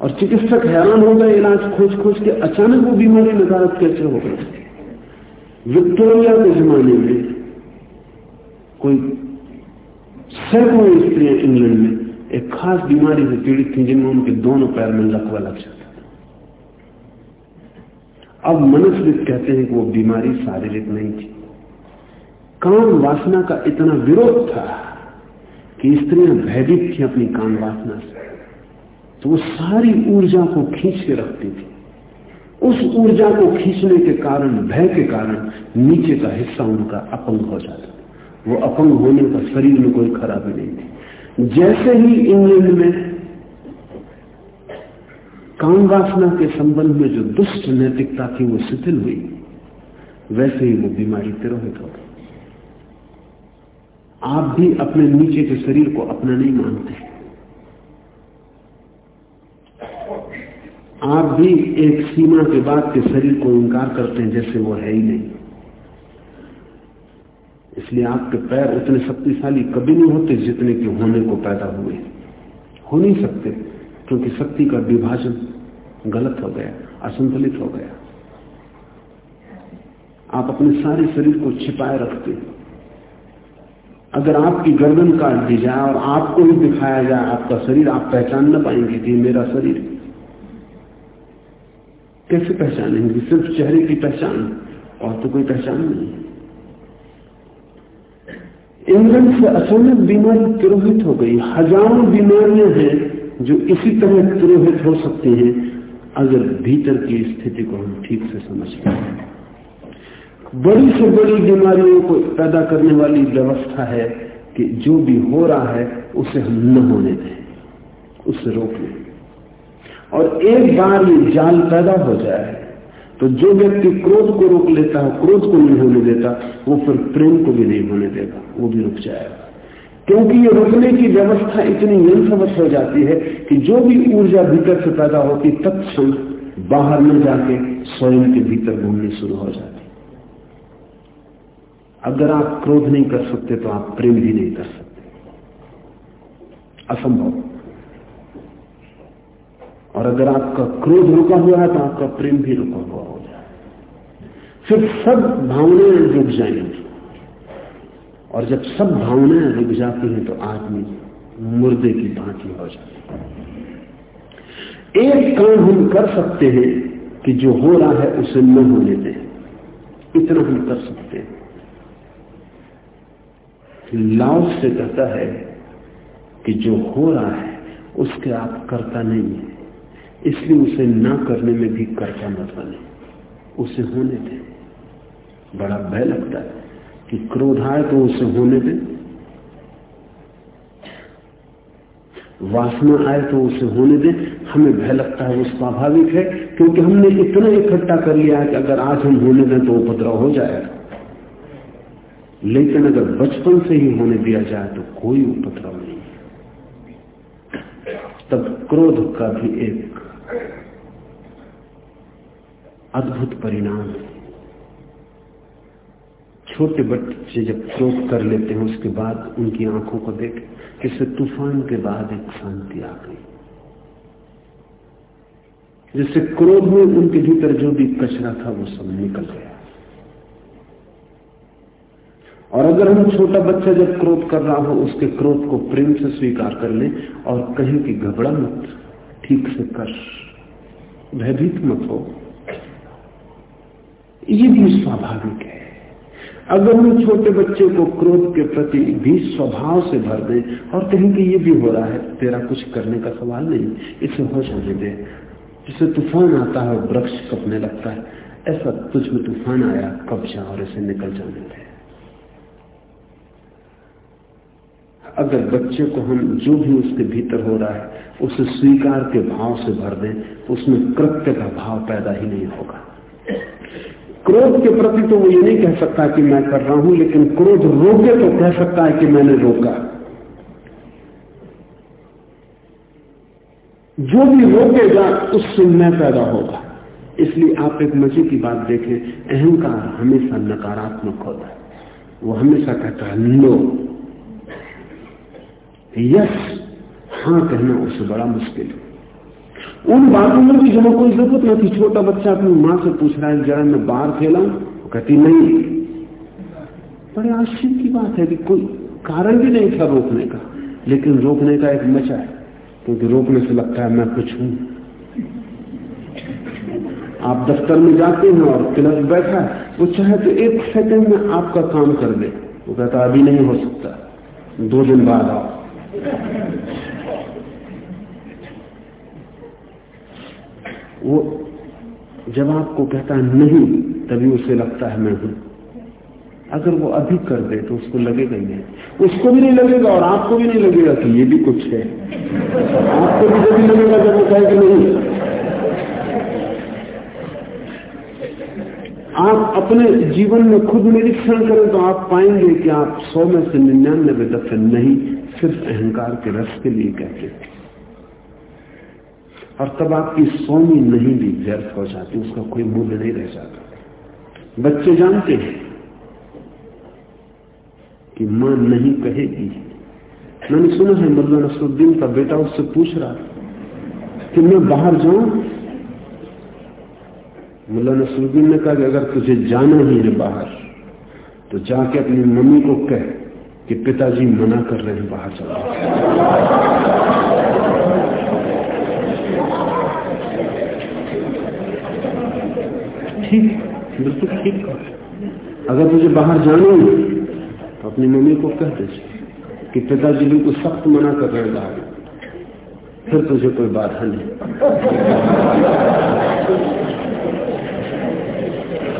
और चिकित्सक हैरान हो गए, इलाज खोज खोज के अचानक वो बीमारी नकारात कैसे हो गई। विक्टोरिया के जमाने में कोई सैकड़ों स्त्रियाँ इंग्लैंड में एक खास बीमारी से पीड़ित थी जिनमें उनके दोनों पैर में लकवा लग जाता था। अब मनुष्य कहते हैं कि वो बीमारी शारीरिक नहीं थी। काम वासना का इतना विरोध था कि स्त्रियाँ भयभीत थी अपनी काम वासना से। तो वो सारी ऊर्जा को खींच के रखती थी। उस ऊर्जा को खींचने के कारण, भय के कारण नीचे का हिस्सा उनका अपंग हो जाता वो अपंग होने का शरीर में कोई खराबी नहीं थी। जैसे ही इंग्लैंड में काम वासना के संबंध में जो दुष्ट नैतिकता थी, वो शिथिल हुई, वैसे ही वो बीमारी तिरोहित हो गई। आप भी अपने नीचे के शरीर को अपना नहीं मानते। आप भी एक सीमा के बाद के शरीर को इंकार करते हैं, जैसे वो है ही नहीं। इसलिए आपके पैर उतने शक्तिशाली कभी नहीं होते जितने के होने को पैदा हुए। हो नहीं सकते, क्योंकि शक्ति का विभाजन गलत हो गया, असंतुलित हो गया। आप अपने सारे शरीर को छिपाए रखते अगर आपकी गर्दन काट दी जाए और आपको ही दिखाया जाए आपका शरीर, आप पहचान ना पाएँगे कि मेरा शरीर कैसे पहचानेंगे? सिर्फ़ चेहरे की पहचान, और तो कोई पहचान नहीं इंग्लैंड से अचानक बीमारी तिरोहित हो गई। हज़ारों बीमारियाँ हैं जो इसी तरह तिरोहित हो सकती हैं, अगर भीतर की स्थिति को हम ठीक से समझ लें। बड़ी से बड़ी बीमारियों को पैदा करने वाली व्यवस्था है कि जो भी हो रहा है, उसे हम न होने दें, उसे रोक लें। और एक बार ये जाल पैदा हो जाए तो जो व्यक्ति क्रोध को रोक लेता है, क्रोध को नहीं होने देता, वो फिर प्रेम को भी नहीं होने देगा, वो भी रुक जाएगा। क्योंकि ये रुकने की व्यवस्था इतनी यंत्रवत हो जाती है कि जो भी ऊर्जा भीतर से पैदा होती, तत्क्षण बाहर न जाके स्वयं के भीतर घूमनी शुरू हो जाती। अगर आप क्रोध नहीं कर सकते तो आप प्रेम भी नहीं कर सकते। असंभव। और अगर आपका क्रोध रुका हुआ है तो आपका प्रेम भी रुका हुआ हो जाए। फिर सब भावनाएँ रुक जाएँगी। और जब सब भावनाएँ रुक जाती हैं तो आदमी मुर्दे की भांति हो जाती एक काम हम कर सकते हैं कि जो हो रहा है उसे न होने दें। इतना हम कर सकते हैं। लाव से कहता है कि जो हो रहा है, उसके आप करता नहीं है। इसलिए उसे ना करने में भी करता मत बने। उसे होने दे। बड़ा भय लगता है कि क्रोध आए तो उसे होने दे। वासना आए तो उसे होने दे। हमें भय लगता है वो स्वाभाविक है, क्योंकि हमने इतना इकट्ठा कर लिया है कि अगर आज हम होने दें तो उपद्रव हो जाएगा। लेकिन अगर बचपन से ही होने दिया जाए तो कोई उपद्रव नहीं तब क्रोध का भी एक अद्भुत परिणाम छोटे बच्चे जब क्रोध कर लेते हैं, उसके बाद उनकी आँखों को देख, किसी तूफ़ान के बाद एक शांति आ गई। जिससे क्रोध में उनके भीतर जो भी कचरा था, वो सब निकल गया। और अगर हम छोटा बच्चा जब क्रोध कर रहा हो, उसके क्रोध को प्रेम से स्वीकार कर ले और कहीं की घबरा मत। ठीक से कर। भयभीत मत हो। ये भी स्वाभाविक है। अगर हम छोटे बच्चे को क्रोध के प्रति भी स्वभाव से भर दें और कहें कि ये भी हो रहा है, तेरा कुछ करने का सवाल नहीं, इसे होश होने दे। जिसे तूफ़ान आता है वृक्ष कपने लगता है। ऐसा तुझ में तूफ़ान आया, कब जा और इसे निकल जाने दे। अगर बच्चे को हम जो भी उसके भीतर हो रहा है उसे स्वीकार के भाव से भर दें तो उसमें कृत्य का भाव पैदा ही नहीं होगा। क्रोध के प्रति तो वो ये नहीं कह सकता कि मैं कर रहा हूँ, लेकिन क्रोध रोके तो कह सकता है कि मैंने रोका। जो भी रोकेगा, उससे मैं पैदा होगा। इसलिए आप एक मज़े की बात देखें, अहंकार हमेशा नकारात्मक होता है। वो हमेशा कहता है, नो। यस हाँ कहना उससे बड़ा मुश्किल। है उन बातों में भी जहाँ कोई ज़रूरत नहीं थी छोटा बच्चा अपनी माँ से पूछ रहा है, जरा मैं बाहर खेला कहती, नहीं। बड़े आश्चर्य की बात है कि कोई कारण भी नहीं था रोकने का। लेकिन रोकने का एक मचा है, क्योंकि रोकने से लगता है मैं कुछ हूँ। आप दफ्तर में जाते हैं और क्लर्क बैठा वो चाहे तो एक सेकंड में आपका काम कर दे। वो कहता, अभी नहीं हो सकता। दो दिन बाद आओ। वो जब आपको कहता है नहीं, तभी उसे लगता है मैं हूँ। अगर वो अभी कर दे तो उसको लगेगा ही नहीं। उसको भी नहीं लगेगा और आपको भी नहीं लगेगा कि ये भी कुछ है। आपको भी जब लगेगा जब वो कहे कि नहीं। आप अपने जीवन में खुद निरीक्षण करें तो आप पाएँगे कि आप सौ में से निन्यानबे दफे नहीं, सिर्फ़ अहंकार के रस के लिए कहते थे। और तब आपकी सोनी नहीं भी व्यर्थ हो जाती, उसका कोई मूल्य नहीं रह जाता। बच्चे जानते हैं कि माँ नहीं कहेगी। मैंने सुना है मल्ला नसरुद्दीन का बेटा उससे पूछ रहा कि मैं बाहर जाऊँ? मुला नसरुद्दीन ने कहा कि अगर तुझे जाना ही है बाहर तो जाके अपनी मम्मी को कह कि पिताजी मना कर रहे हैं बाहर चलने ठीक, बिल्कुल ठीक अगर तुझे बाहर जाना है तो अपनी मम्मी को कह दीजिए कि पिताजी बिल्कुल सख्त मना कर रहे बाहर। फिर तुझे कोई बाधा नहीं।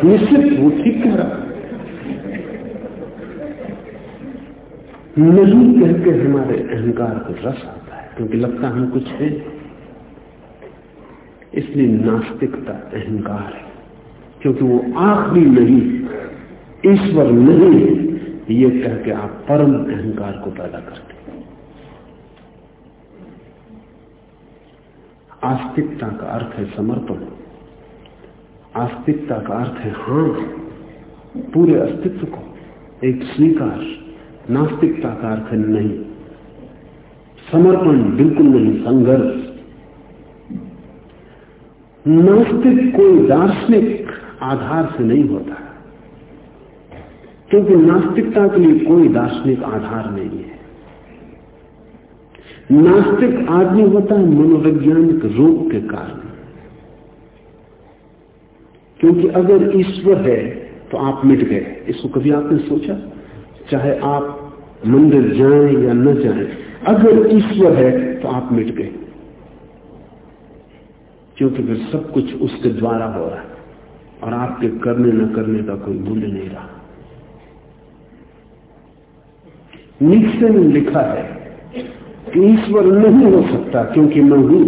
निश्चित वो ठीक कह रहा। नहीं कह के हमारे अहंकार को रस आता है, क्योंकि लगता हम कुछ है। इसलिए नास्तिकता अहंकार है। क्योंकि वो आखिरी नहीं, ईश्वर नहीं, ये कह के आप परम अहंकार को पैदा करते आस्तिकता का अर्थ है समर्पण। आस्तिकता का अर्थ है हाँ, पूरे अस्तित्व को, एक स्वीकार। नास्तिकता का अर्थ है नहीं। समर्पण बिल्कुल नहीं, संघर्ष। नास्तिक कोई दार्शनिक आधार से नहीं होता। क्योंकि नास्तिकता के लिए कोई दार्शनिक आधार नहीं है। नास्तिक आदमी होता है मनोवैज्ञानिक रोग के कारण। क्योंकि अगर ईश्वर है तो आप मिट गए। इसको कभी आपने सोचा? चाहे आप मंदिर जाएँ या न जाएँ, अगर ईश्वर है तो आप मिट गए। क्योंकि फिर सब कुछ उसके द्वारा हो रहा है। और आपके करने न करने का कोई मूल्य नहीं रहा। नीचे ने लिखा है कि ईश्वर नहीं हो सकता क्योंकि मैं हूँ।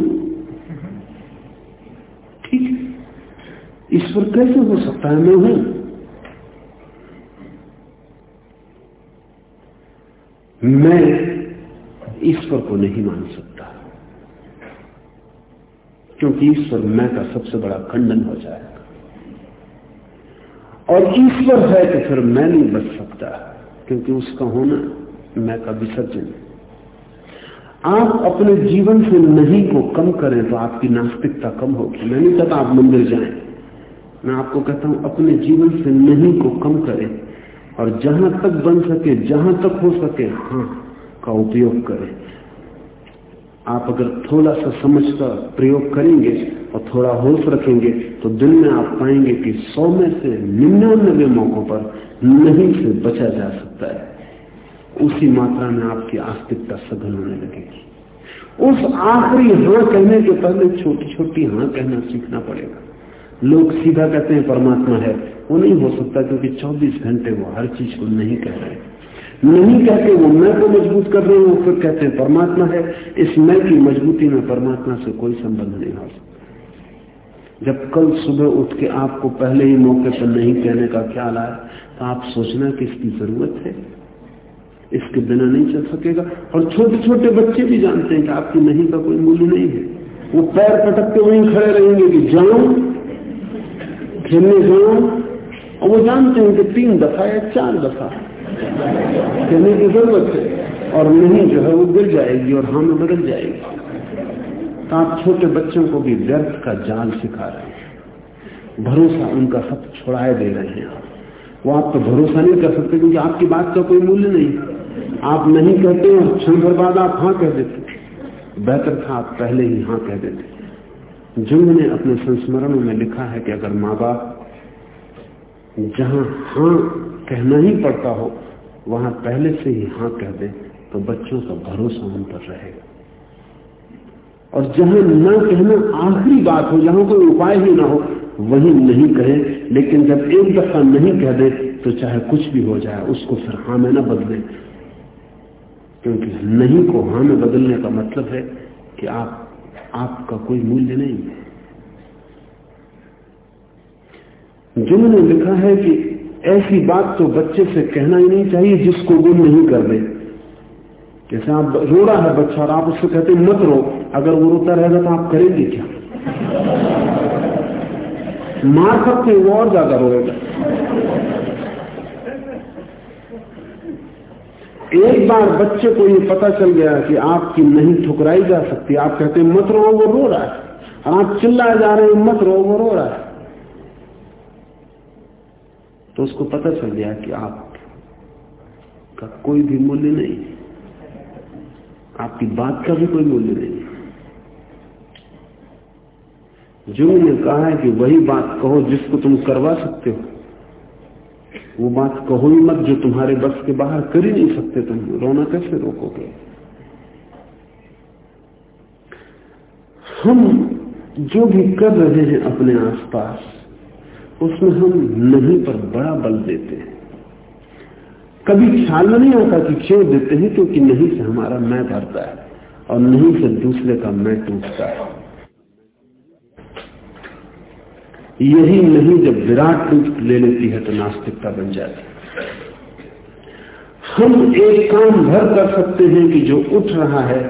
ठीक ईश्वर कैसे हो सकता है? मैं हूँ। मैं ईश्वर को नहीं मान सकता। क्योंकि ईश्वर मैं का सबसे बड़ा खंडन हो जाएगा और ईश्वर है तो फिर मैं नहीं बच सकता, क्योंकि उसका होना मैं का विसर्जन आप अपने जीवन से नहीं को कम करें तो आपकी नास्तिकता कम होगी। मैं नहीं कहता आप मंदिर जाएँ। मैं आपको कहता हूँ, अपने जीवन से नहीं को कम करें और जहाँ तक बन सके, जहाँ तक हो सके हाँ का उपयोग करें। आप अगर थोड़ा सा समझ का प्रयोग करेंगे और थोड़ा होश रखेंगे तो दिन में आप पाएँगे कि सौ में से निन्यानबे मौकों पर नहीं से बचा जा सकता है। उसी मात्रा में आपकी आस्तिकता सघन होने लगेगी। उस आखिरी हाँ कहने के पहले छोटी छोटी हाँ कहना सीखना पड़ेगा। लोग सीधा कहते हैं, परमात्मा है। वो नहीं हो सकता क्योंकि 24 घंटे वो हर चीज़ को नहीं कह रहे। नहीं कहते वो मैं को मज़बूत कर रहे हैं हो फिर कहते हैं, परमात्मा है। इस मैं की मजबूती में परमात्मा से कोई संबंध नहीं हो सकता जब कल सुबह उठ के आपको पहले ही मौके पर नहीं कहने का ख्याल आया तो आप सोचना कि इसकी ज़रूरत है। इसके बिना नहीं चल सकेगा। और छोटे छोटे बच्चे भी जानते हैं कि आपकी नहीं का कोई मूल्य नहीं है। वो पैर पटक के वहीं खड़े रहेंगे कि जाओ खेलने जाओ और वो जानते हैं कि तीन दफ़ा या चार दफ़ा कहने की ज़रूरत है, और नहीं जो है वो गिर जाएगी और हाँ में बदल जाएगी। आप छोटे बच्चों को भी व्यर्थ का जाल सिखा रहे हैं। भरोसा उनका सब छुड़ाए दे रहे हैं आप। वो आप तो भरोसा नहीं कर सकते क्योंकि आपकी बात का कोई मूल्य नहीं। आप नहीं कहते और क्षण भर बाद आप हाँ कह देते। बेहतर था आप पहले ही हाँ कह देते। जुंग ने अपने संस्मरणों में लिखा है कि अगर माँ बाप जहाँ हाँ कहना ही पड़ता हो, वहाँ पहले से ही हाँ कह दे तो बच्चों का भरोसा उन पर रहेगा। और जहाँ न कहना आखिरी बात हो, जहाँ कोई उपाय ही ना हो, वही नहीं कहे। लेकिन जब एक दफ़ा नहीं कह दे तो चाहे कुछ भी हो जाए, उसको फिर हाँ में ना बदले। क्योंकि नहीं को हाँ में बदलने का मतलब है कि आप, आपका कोई मूल्य नहीं है। जिन्होंने लिखा है कि ऐसी बात तो बच्चे से कहना ही नहीं चाहिए जिसको वो नहीं कर दे। जैसे आप रो रहा है बच्चा, और आप उससे कहते मत रो, अगर वो रोता रहेगा तो आप करेंगे क्या? मार सकते वो और ज़्यादा रोएगा। एक बार बच्चे को ये पता चल गया कि आपकी नहीं ठुकराई जा सकती। आप कहते हैं, मत रो, वो रो रहा है। और आप चिल्लाए जा रहे हैं, मत रो, वो रो रहा है। तो उसको पता चल गया कि आप का कोई भी मूल्य नहीं आपकी बात का भी कोई मूल्य नहीं। जो ने कहा है कि वही बात कहो जिसको तुम करवा सकते हो, वो बात कहो ही मत जो तुम्हारे बस के बाहर कर ही नहीं सकते तुम। रोना कैसे रोकोगे? हम जो भी कर रहे हैं अपने आसपास, उसमें हम नहीं पर बड़ा बल देते हैं। कभी ख्याल में नहीं आता कि क्यों देते हैं क्योंकि नहीं से हमारा मैं भरता है और नहीं से दूसरे का मैं टूटता है। यही नहीं जब विराट रूप ले लेती है तो नास्तिकता बन जाती हम एक काम भर कर सकते हैं कि जो उठ रहा है,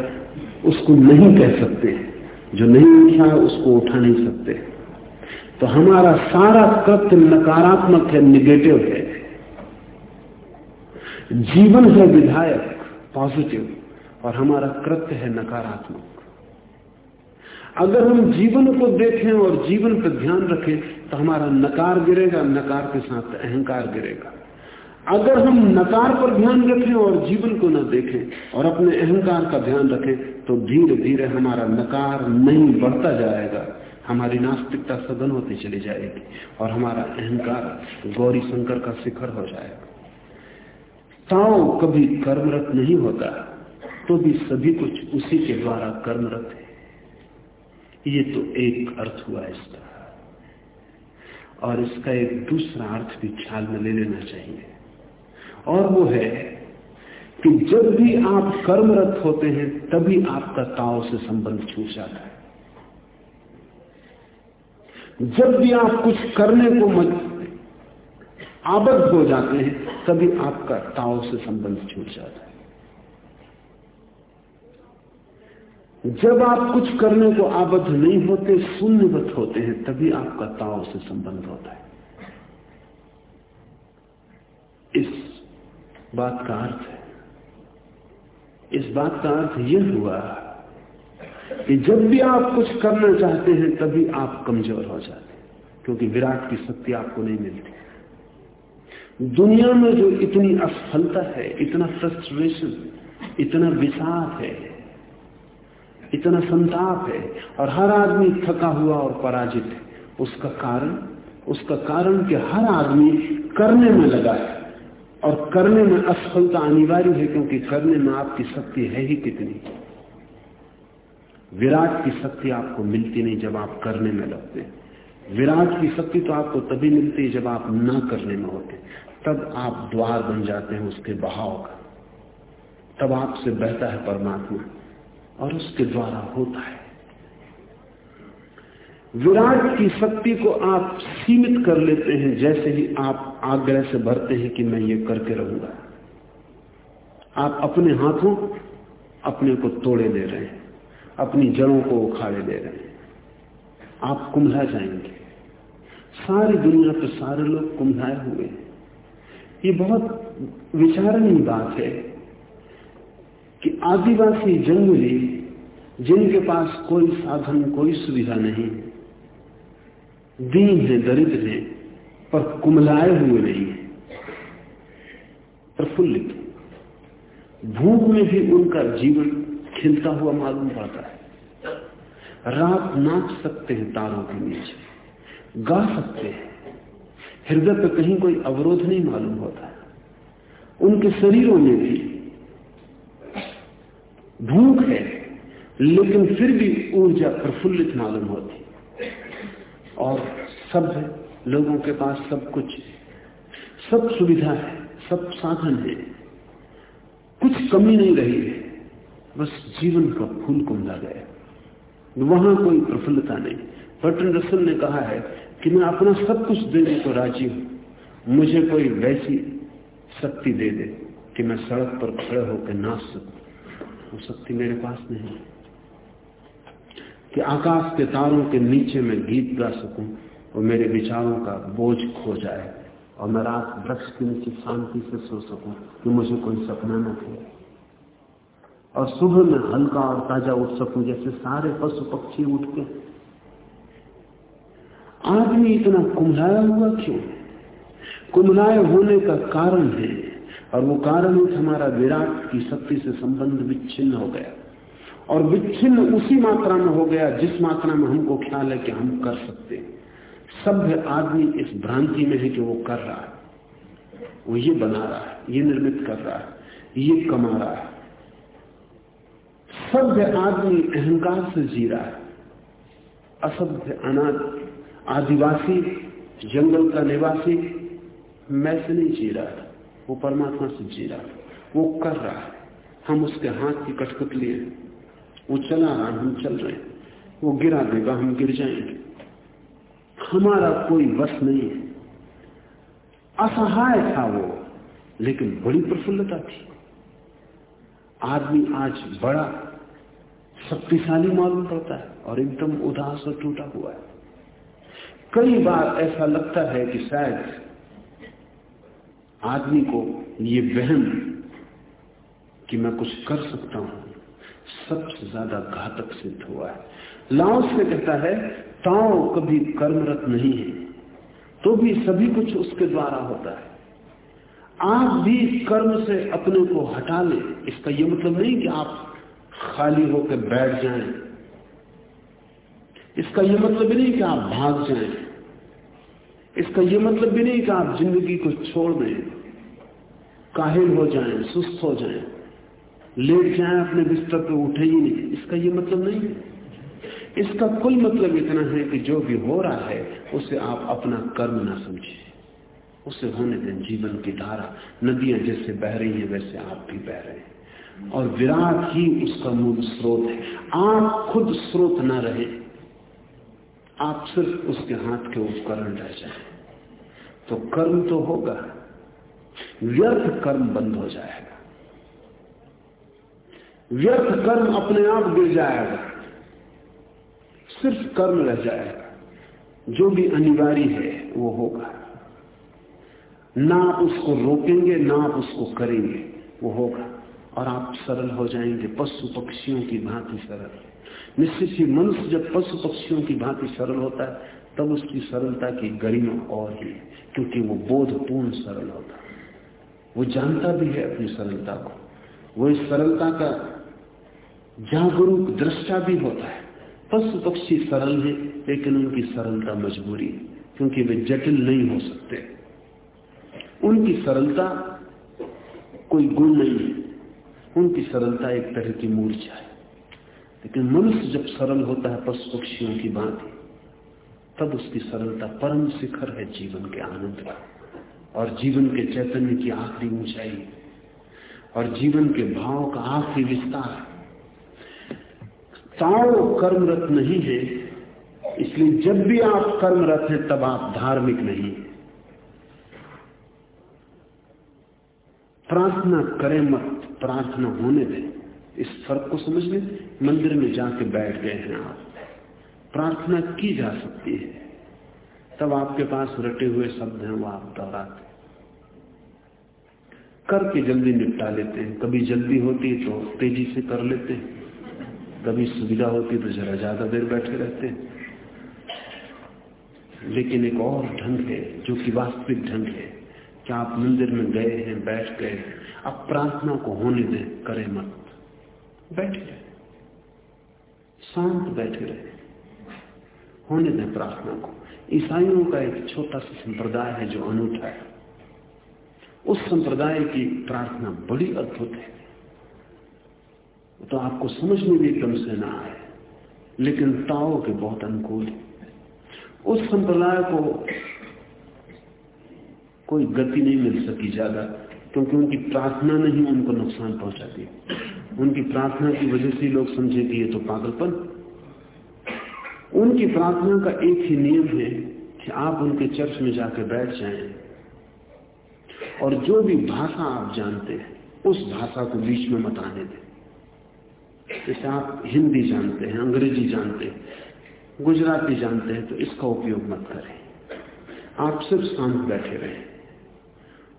उसको नहीं कह सकते जो नहीं उठा है, उसको उठा नहीं सकते तो हमारा सारा कृत्य नकारात्मक है निगेटिव है। जीवन है विधायक पॉजिटिव और हमारा कृत्य है नकारात्मक। अगर हम जीवन को देखें और जीवन पर ध्यान रखें तो हमारा नकार गिरेगा, नकार के साथ अहंकार गिरेगा। अगर हम नकार पर ध्यान रखें और जीवन को न देखें और अपने अहंकार का ध्यान रखें तो धीरे धीरे हमारा नकार नहीं बढ़ता जाएगा। हमारी नास्तिकता सघन होती चली जाएगी और हमारा अहंकार गौरी शंकर का शिखर हो जाएगा। ताओ कभी कर्मरत नहीं होता तो भी सभी कुछ उसी के द्वारा कर्मरत है। ये तो एक अर्थ हुआ इसका। और इसका एक दूसरा अर्थ भी ख्याल में ले लेना चाहिए। और वो है कि जब भी आप कर्मरत होते हैं, तभी आपका ताव से संबंध छूट जाता है। जब भी आप कुछ करने को मत आबद्ध हो जाते हैं, तभी आपका ताव से संबंध छूट जाता है। जब आप कुछ करने को आबद्ध नहीं होते, शून्यवत होते हैं, तभी आपका ताव से संबंध होता है। इस बात का अर्थ है, इस बात का अर्थ यह हुआ कि जब भी आप कुछ करना चाहते हैं, तभी आप कमज़ोर हो जाते हैं, क्योंकि विराट की शक्ति आपको नहीं मिलती। दुनिया में जो इतनी असफलता है, इतना फ्रस्ट्रेशन इतना विषाद है, इतना संताप है, और हर आदमी थका हुआ और पराजित है, उसका कारण उसका कारण कि हर आदमी करने में लगा है, और करने में असफलता अनिवार्य है, क्योंकि करने में आपकी शक्ति है ही कितनी। विराट की शक्ति आपको मिलती नहीं जब आप करने में लगते विराट की शक्ति तो आपको तभी मिलती है जब आप ना करने में होते तब आप द्वार बन जाते हैं उसके बहाव का। तब आपसे बहता है परमात्मा और उसके द्वारा होता है। विराट की शक्ति को आप सीमित कर लेते हैं, जैसे ही आप आग्रह से भरते हैं कि मैं ये करके रहूँगा। आप अपने हाथों अपने को तोड़े ले रहे हैं, अपनी जड़ों को उखाड़े ले रहे हैं। आप कुंभला जाएँगे। सारी दुनिया पर सारे लोग कुंभलाए हुए ये बहुत विचारणीय बात है कि आदिवासी जंगली जिनके पास कोई साधन, कोई सुविधा नहीं, दीन है, दरिद्र है, पर कुमलाए हुए नहीं है, प्रफुल्लित। भूख में भी उनका जीवन खिलता हुआ मालूम पड़ता है। रात नाच सकते हैं तारों के नीचे, गा सकते हैं। हृदय पर कहीं कोई अवरोध नहीं मालूम होता। उनके शरीरों में भी भूख है, लेकिन फिर भी ऊर्जा प्रफुल्लित मालूम होती। और सब लोगों के पास सब कुछ सब सुविधा है, सब साधन है। कुछ कमी नहीं रही है, बस जीवन का फूल कुमला गया। वहाँ कोई प्रफुल्लता नहीं। बर्टन रसल ने कहा है कि मैं अपना सब कुछ देने को राज़ी हूँ। मुझे कोई वैसी शक्ति दे दे कि मैं सड़क पर खड़े होकर नाच सकू। वो शक्ति मेरे पास नहीं कि आकाश के तारों के नीचे मैं गीत गा सकूँ और मेरे विचारों का बोझ खो जाए और मैं रात वृक्ष के नीचे शांति से सो सकूँ कि मुझे कोई सपना न थे। और सुबह में हल्का और ताज़ा उठ सकूँ जैसे सारे पशु पक्षी उठ के आदमी इतना कुम्हारा हुआ क्यों? कुमलाय होने का कारण है, और वो कारण है हमारा विराट की शक्ति से संबंध विच्छिन्न हो गया। और विच्छिन्न उसी मात्रा में हो गया जिस मात्रा में हमको ख्याल है कि हम कर सकते सभ्य आदमी इस भ्रांति में है कि वो कर रहा है। वो ये बना रहा है, ये निर्मित कर रहा है, ये कमा रहा है। सभ्य आदमी अहंकार से जी रहा है। असभ्य अनाथ आदिवासी, जंगल का निवासी, मैं से नहीं जी रहा वो परमात्मा से जी रहा वो कर रहा है। हम उसके हाथ की कठपुतली है वो चला रहा हम चल रहे वो गिरा देगा, हम गिर जाएँगे। हमारा कोई वश नहीं है। असहाय था वो, लेकिन बड़ी प्रफुल्लता थी। आदमी आज बड़ा, शक्तिशाली मालूम पड़ता है और एकदम उदास और टूटा हुआ है। कई बार ऐसा लगता है कि शायद आदमी को ये वहम कि मैं कुछ कर सकता हूँ, सबसे ज़्यादा घातक सिद्ध हुआ है। लाओस से कहता है, ताओ कभी कर्मरत नहीं है तो भी सभी कुछ उसके द्वारा होता है। आप भी कर्म से अपने को हटा ले, इसका यह मतलब नहीं कि आप खाली होकर बैठ जाएँ। इसका यह मतलब नहीं कि आप भाग जाएँ। इसका यह मतलब भी नहीं कि आप ज़िंदगी को छोड़ दें, काहिल हो जाएँ, सुस्त हो जाएँ, लेट जाएँ, अपने बिस्तर पे उठे ही नहीं। इसका यह मतलब नहीं इसका कुल मतलब इतना है कि जो भी हो रहा है, उसे आप अपना कर्म ना समझिए उसे होने दें जीवन की धारा। नदियाँ जैसे बह रही है, वैसे आप भी बह रहे हैं। और विराट ही उसका मूल स्रोत है। आप खुद स्रोत ना रहे। आप सिर्फ़ उसके हाथ के उपकरण रह जाए। तो कर्म तो होगा, व्यर्थ कर्म बंद हो जाएगा। व्यर्थ कर्म अपने आप गिर जाएगा, सिर्फ़ कर्म रह जाएगा। जो भी अनिवार्य है, वो होगा। ना आप उसको रोकेंगे, ना आप उसको करेंगे, वो होगा। और आप सरल हो जाएँगे, पशु पक्षियों की भांति सरल। निश्चित ही मनुष्य जब पशु पक्षियों की भांति सरल होता है, तब उसकी सरलता की गरिमा और ही क्योंकि वो बोधपूर्ण सरल होता है। वो जानता भी है अपनी सरलता को। वो इस सरलता का जागरूक दृष्टा भी होता है। पशु पक्षी सरल है, लेकिन उनकी सरलता मजबूरी क्योंकि वे जटिल नहीं हो सकते। उनकी सरलता कोई गुण नहीं है। उनकी सरलता एक तरह की मूर्छा है। लेकिन मनुष्य जब सरल होता है, पशु पक्षियों की बात, तब उसकी सरलता परम शिखर है जीवन के आनंद का। और जीवन के चैतन्य की आखिरी ऊंचाई और जीवन के भाव का आखिरी विस्तार ताओ कर्मरत नहीं है, इसलिए जब भी आप कर्मरत हैं, तब आप धार्मिक नहीं प्रार्थना करें मत, प्रार्थना होने दें। इस फ़र्क को समझ लें, मंदिर में जाके बैठ गए हैं आप। प्रार्थना की जा सकती है। तब आपके पास रटे हुए शब्द हैं, वो आप दोहराते करके जल्दी निपटा लेते हैं। कभी जल्दी होती है तो तेज़ी से कर लेते हैं। कभी सुविधा होती तो जरा ज़्यादा देर बैठे रहते हैं। लेकिन एक और ढंग है, जो कि वास्तविक ढंग है। कि आप मंदिर में गए हैं, बैठ गए अब प्रार्थना को होने दें, करें मत। बैठे रहे शांत बैठे रहे होने दें प्रार्थना को। ईसाइयों का एक छोटा सा संप्रदाय है जो अनूठा है। उस संप्रदाय की प्रार्थना बड़ी अद्भुत है। तो आपको समझ में भी एकदम से ना आए, लेकिन ताओ के बहुत अनुकूल उस संप्रदाय को कोई गति नहीं मिल सकी ज़्यादा, क्योंकि उनकी प्रार्थना नहीं उनको नुकसान पहुंचाती उनकी प्रार्थना की वजह से लोग समझे कि ये तो पागलपन। उनकी प्रार्थना का एक ही नियम है कि आप उनके चर्च में जाकर बैठ जाएँ, और जो भी भाषा आप जानते हैं, उस भाषा को बीच में मत आने दें। जैसे आप हिंदी जानते हैं, अंग्रेज़ी जानते हैं, गुजराती जानते हैं तो इसका उपयोग मत करें। आप सिर्फ़ शांत बैठे रहें।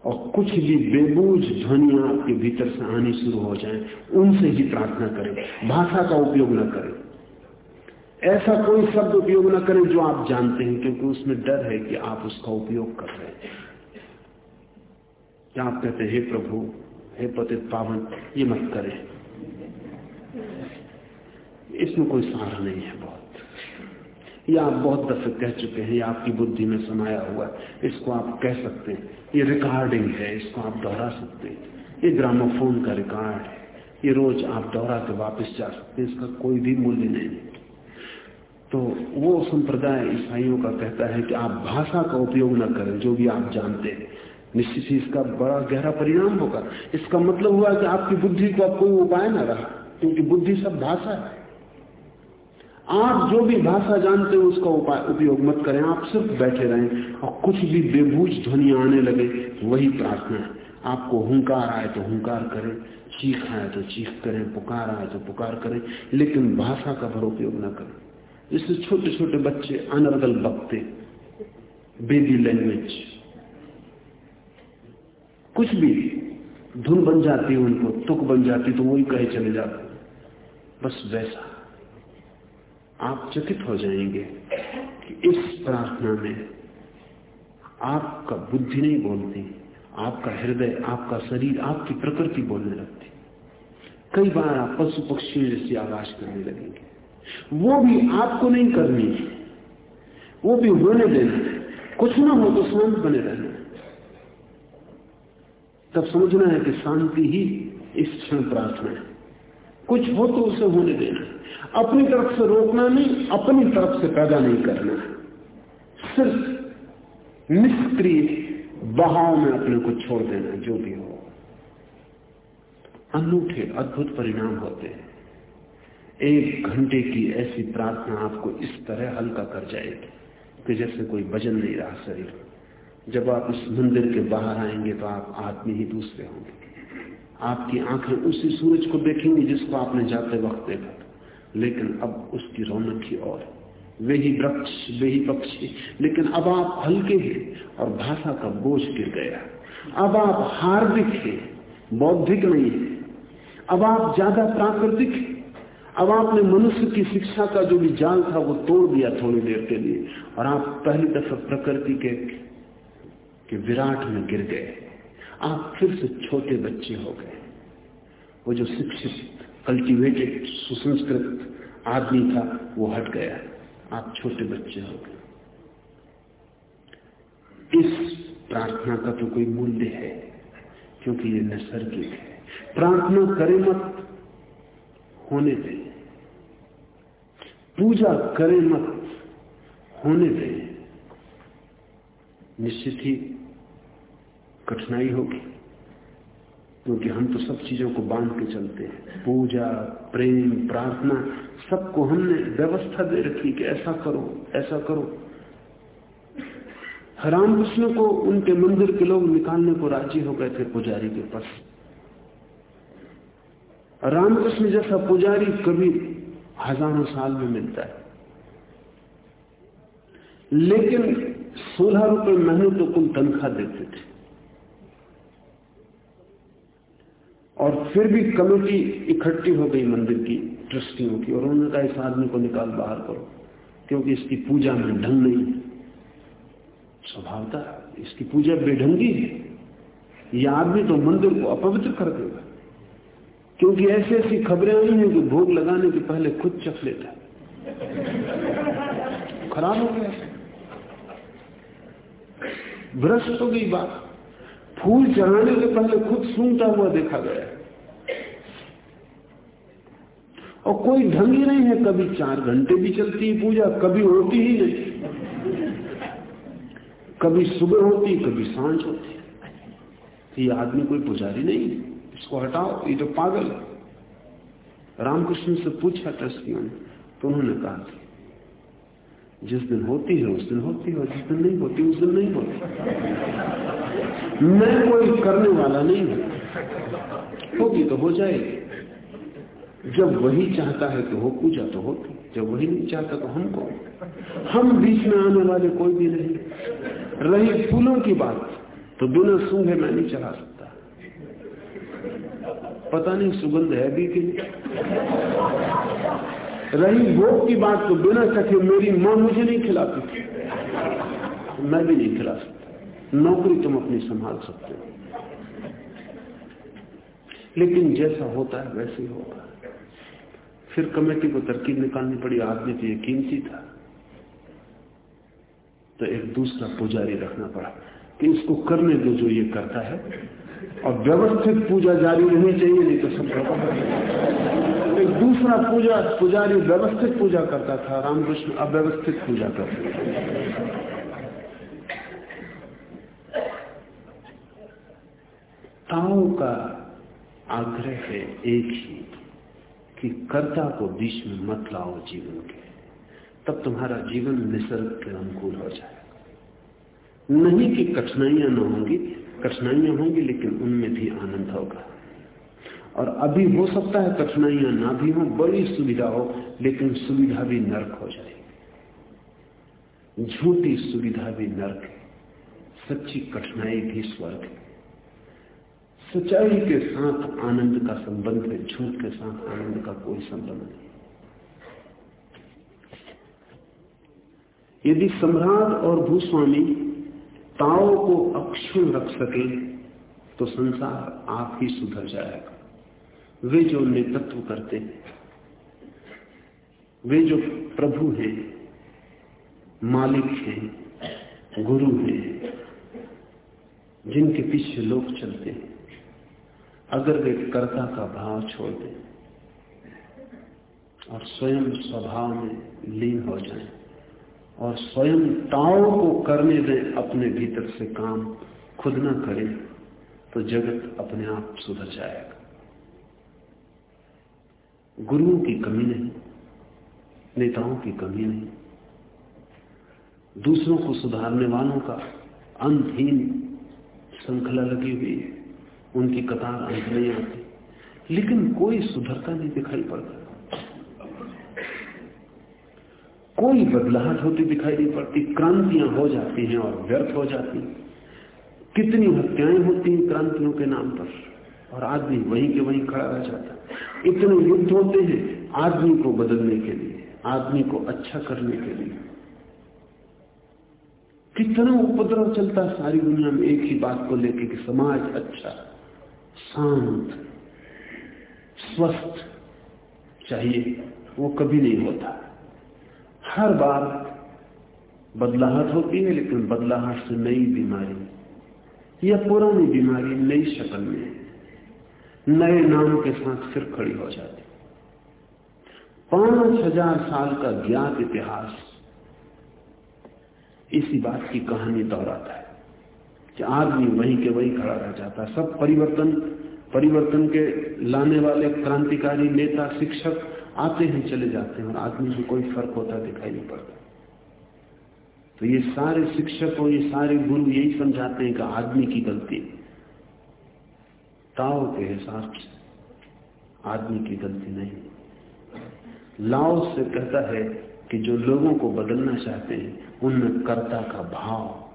और कुछ भी बेबूझ ध्वनिया आपके भीतर से आनी शुरू हो जाए, उनसे ही प्रार्थना करें। भाषा का उपयोग न करें। ऐसा कोई शब्द उपयोग न करें जो आप जानते हैं, क्योंकि उसमें डर है कि आप उसका उपयोग कर रहे हैं। या आप कहते हैं, हे प्रभु, हे पतित पावन, ये मत करें। इसमें कोई सहारा नहीं है बहुत। या आप बहुत दफे कह चुके हैं, या आपकी बुद्धि में समाया हुआ है। इसको आप कह सकते हैं। ये रिकॉर्डिंग है, इसको आप दोहरा सकते हैं। ये ग्रामोफोन का रिकॉर्ड है। ये रोज आप दोहरा के वापस जा सकते हैं। इसका कोई भी मूल्य नहीं। तो वो संप्रदाय ईसाइयों का कहता है कि आप भाषा का उपयोग न करें, जो भी आप जानते हैं। निश्चित ही इसका बड़ा गहरा परिणाम होगा। इसका मतलब हुआ कि आपकी बुद्धि को अब कोई उपाय ना रहा, क्योंकि बुद्धि सब भाषा है। आप जो भी भाषा जानते हो, उसका उपाय, उपयोग मत करें। आप सिर्फ़ बैठे रहें और कुछ भी बेबूझ ध्वनि आने लगे, वही प्रार्थना है। आपको हुंकार आए तो हुंकार करें, चीख आए तो चीख करें, पुकार आए तो पुकार करें, लेकिन भाषा का भर उपयोग न करें। जिससे छोटे छोटे बच्चे, अनर्गल बकते बेबी लैंग्वेज कुछ भी, धुन बन जाती है उनको, तुक बन जाती तो वही कहे चले जाते बस वैसा। आप चकित हो जाएँगे कि इस प्रार्थना में आपका बुद्धि नहीं बोलती, आपका हृदय, आपका शरीर, आपकी प्रकृति बोलने लगती। कई बार आप पशु पक्षियों जैसी आवाज़ करने लगेंगे। वो भी आपको नहीं करनी है। वो भी होने देना है। कुछ ना हो तो शांत बने रहना। तब समझना है कि शांति ही इस क्षण प्रार्थना है। कुछ हो तो उसे होने देना। अपनी तरफ़ से रोकना नहीं, अपनी तरफ़ से पैदा नहीं करना। सिर्फ़ निष्क्रिय बहाव में अपने को छोड़ देना, जो भी हो। अनूठे, अद्भुत परिणाम होते हैं। एक घंटे की ऐसी प्रार्थना आपको इस तरह हल्का कर जाएगी कि जैसे कोई वज़न नहीं रहा शरीर। जब आप इस मंदिर के बाहर आएँगे तो आप आदमी ही दूसरे होंगे। आपकी आँखें उसी सूरज को देखेंगी जिसको आपने जाते वक्त देखा लेकिन अब उसकी रौनक ही और वे ही वृक्ष वे ही पक्षी। लेकिन अब आप हल्के हैं और भाषा का बोझ गिर गया। अब आप हार्दिक हैं बौद्धिक नहीं है। अब आप ज़्यादा प्राकृतिक अब आपने मनुष्य की शिक्षा का जो भी जाल था वो तोड़ दिया थोड़ी देर के लिए। और आप पहली दफ़ा प्रकृति के, के विराट में गिर गए। आप फिर से छोटे बच्चे हो गए। वो जो शिक्षित कल्टीवेटेड सुसंस्कृत आदमी था, वो हट गया। आप छोटे बच्चे हो गए। इस प्रार्थना का तो कोई मूल्य है, क्योंकि ये नैसर्गिक है। प्रार्थना करे मत, होने दे। पूजा करे मत, होने दे। निश्चित ही कठिनाई होगी। क्योंकि हम तो सब चीज़ों को बाँध के चलते हैं। पूजा, प्रेम, प्रार्थना, सबको हमने व्यवस्था दे रखी कि ऐसा करो ऐसा करो। रामकृष्ण को, उनके मंदिर के लोग निकालने को राज़ी हो गए थे पुजारी के पास। रामकृष्ण जैसा पुजारी कभी हज़ारों साल में मिलता है। लेकिन सोलह रुपए महीने तो कुल तनख्वाह देते थे। और फिर भी कमेटी इकट्ठी हो गई मंदिर की, ट्रस्टियों की, और उन्होंने कहा, इस आदमी को निकाल बाहर करो, क्योंकि इसकी पूजा में ढंग नहीं स्वभावता इसकी पूजा बेढंगी है। यह आदमी तो मंदिर को अपवित्र कर देगा, क्योंकि ऐसी ऐसी खबरें आई हैं कि भोग लगाने के पहले खुद चख लेता है। खराब हो गया। भ्रष्ट हो गई बात। फूल चढ़ाने के पहले खुद सूंघता हुआ देखा गया और कोई ढंग ही नहीं है, कभी चार घंटे भी चलती है पूजा, कभी होती ही नहीं। कभी सुबह होती, कभी साँझ होती। तो ये आदमी कोई पुजारी नहीं, इसको हटाओ, ये तो पागल रामकृष्ण से पूछा ट्रस्टियों ने तो उन्होंने कहा जिस दिन होती है, उस दिन होती है जिस दिन नहीं होती, उस दिन नहीं होती। मैं कोई करने वाला नहीं हूँ। होगी तो हो जाएगी। जब वही चाहता है तो हो, पूजा तो होती। जब वही नहीं चाहता तो हमको। हम बीच में आने वाले कोई भी नहीं। रही फूलों की बात तो बिना सूंघे मैं नहीं चला सकता। पता नहीं सुगंध है भी कि नहीं। रही भोग की बात तो बिना सके मेरी माँ मुझे नहीं खिलाती थी। मैं भी नहीं खिला सकता। नौकरी तुम अपनी संभाल सकते हो। लेकिन जैसा होता है वैसे ही होगा। फिर कमेटी को तरकीब निकालनी पड़ी, आदमी तो ये कीमती था। तो एक दूसरा पुजारी रखना पड़ा कि इसको करने दो जो ये करता है। और व्यवस्थित पूजा जारी रहनी चाहिए, नहीं तो सब एक दूसरा पूजा, पुजारी व्यवस्थित पूजा करता था, रामकृष्ण अव्यवस्थित पूजा करते ताओ का आग्रह है एक ही, कि कर्ता को बीच में मत लाओ जीवन के। तब तुम्हारा जीवन निसर्ग के अनुकूल हो जाएगा। नहीं कि कठिनाइयाँ न होंगी कठिनाइयाँ होंगी, लेकिन उनमें भी आनंद होगा। और अभी हो सकता है कठिनाइयाँ ना भी हो, बड़ी सुविधा हो, लेकिन सुविधा भी नर्क हो जाएगी। झूठी सुविधा भी नर्क है। सच्ची कठिनाई भी स्वर्ग है। सच्चाई के साथ आनंद का संबंध है, झूठ के साथ आनंद का कोई संबंध नहीं। यदि सम्राट और भूस्वामी ताओ को अक्षुण रख सके तो संसार आप ही सुधर जाएगा। वे जो नेतृत्व करते हैं, वे जो प्रभु हैं, मालिक हैं, गुरु हैं, जिनके पीछे लोग चलते हैं, अगर वे कर्ता का भाव छोड़ दें और स्वयं स्वभाव में लीन हो जाएँ और स्वयं ताओ को करने दें अपने भीतर से काम खुद ना करें तो जगत अपने आप सुधर जाएगा। गुरुओं की कमी नहीं, नेताओं की कमी नहीं। दूसरों को सुधारने वालों का अंतहीन श्रृंखला लगी हुई है। उनकी कतार अंत नहीं आती। लेकिन कोई सुधरता नहीं दिखाई पड़ता। कोई बदलाहट होती दिखाई नहीं पड़ती। क्रांतियाँ हो जाती हैं और व्यर्थ हो जाती कितनी हत्याएँ होती हैं क्रांतियों के नाम पर, और आदमी वहीं के वहीं खड़ा रह जाता इतने युद्ध होते हैं आदमी को बदलने के लिए, आदमी को अच्छा करने के लिए। कितना उपद्रव चलता है सारी दुनिया में, एक ही बात को लेकर कि समाज अच्छा शांत, स्वस्थ चाहिए, वो कभी नहीं होता। हर बार बदलाहट होती है, लेकिन बदलाहट से नई बीमारी, या पुरानी बीमारी नई शक्ल में नए नाम के साथ फिर खड़ी हो जाती पाँच हज़ार साल का ज्ञात इतिहास इसी बात की कहानी दोहराता है कि आदमी वहीं के वहीं खड़ा रह जाता है। सब परिवर्तन परिवर्तन के लाने वाले क्रांतिकारी नेता, शिक्षक आते हैं, चले जाते हैं और आदमी में कोई फ़र्क होता दिखाई नहीं पड़ता। तो ये सारे शिक्षक और ये सारे गुरु यही समझाते हैं कि आदमी की गलती ताओ के हिसाब से आदमी की गलती नहीं। लाओ से कहता है कि जो लोगों को बदलना चाहते हैं, उनमें कर्ता का भाव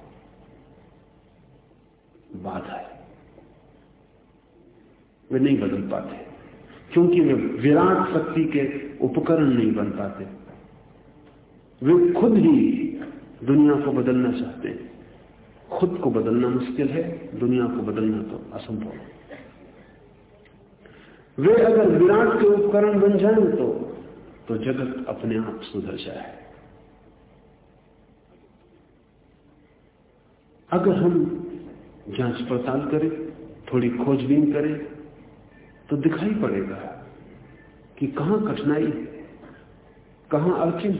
बाधा है। वे नहीं बदल पाते। क्योंकि वे विराट शक्ति के उपकरण नहीं बन पाते। वे खुद ही दुनिया को बदलना चाहते हैं। खुद को बदलना मुश्किल है, दुनिया को बदलना तो असंभव है। वे अगर विराट के उपकरण बन जाए तो तो जगत अपने आप सुधर जाए। अगर हम जाँच पड़ताल करें, थोड़ी खोजबीन करें तो दिखाई पड़ेगा कि कहाँ कठिनाई, कहाँ अड़चन।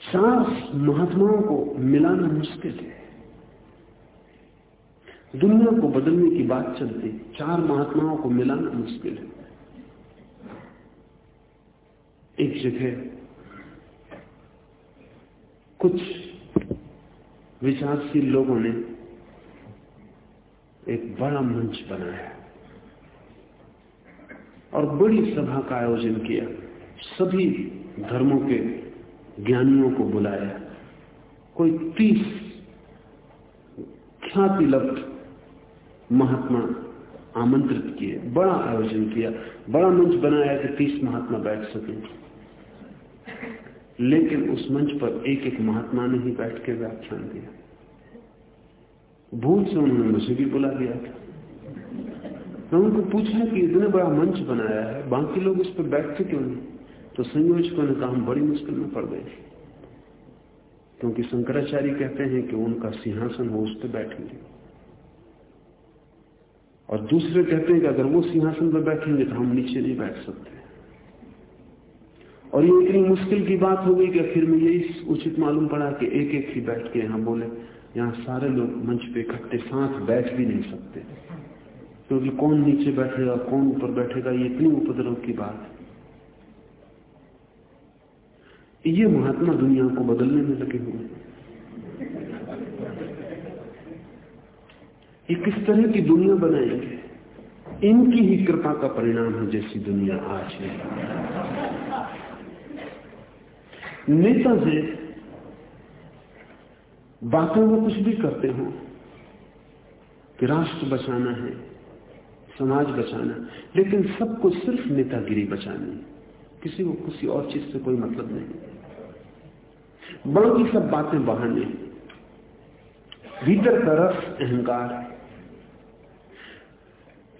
चार महात्माओं को मिलाना मुश्किल है। दुनिया को बदलने की बात चलती चार महात्माओं को मिलाना मुश्किल है। एक जगह कुछ विचारशील लोगों ने एक बड़ा मंच बनाया और बड़ी सभा का आयोजन किया। सभी धर्मों के ज्ञानियों को बुलाया। कोई तीस ख्याति लब्ध महात्मा आमंत्रित किए। बड़ा आयोजन किया। बड़ा मंच बनाया कि तीस महात्मा बैठ सके। लेकिन उस मंच पर एक एक महात्मा ने ही बैठ के व्याख्यान दिया। भूल से उन्होंने मुझे भी बुला दिया। था मैं उनको पूछा कि इतने बड़ा मंच बनाया है, बाकी लोग उस पर बैठते क्यों नहीं? तो संयोजकों ने कहा, हम बड़ी मुश्किल में पड़ गए क्योंकि शंकराचार्य कहते हैं कि उनका सिंहासन हो उस पर बैठेंगे। और दूसरे कहते हैं कि अगर वो सिंहासन पर बैठेंगे तो हम नीचे नहीं बैठ सकते। और ये इतनी मुश्किल की बात हो गई कि फिर में यही उचित मालूम पड़ा कि एक एक ही बैठ के यहाँ बोले यहाँ सारे लोग मंच पे इकट्ठे, साथ बैठ भी नहीं सकते। क्योंकि तो कौन नीचे बैठेगा, कौन ऊपर बैठेगा, ये इतनी उपद्रव की बात है। ये महात्मा दुनिया को बदलने में लगे हुए ये किस तरह की दुनिया बनाएँगे? इनकी ही कृपा का परिणाम है जैसी दुनिया आज है। नेता से बातों में कुछ भी करते हो कि राष्ट्र बचाना है, समाज बचाना लेकिन सबको सिर्फ़ नेतागिरी बचानी है। किसी को किसी और चीज़ से कोई मतलब नहीं। बाकी सब बातें बहाने भीतर का रस अहंकार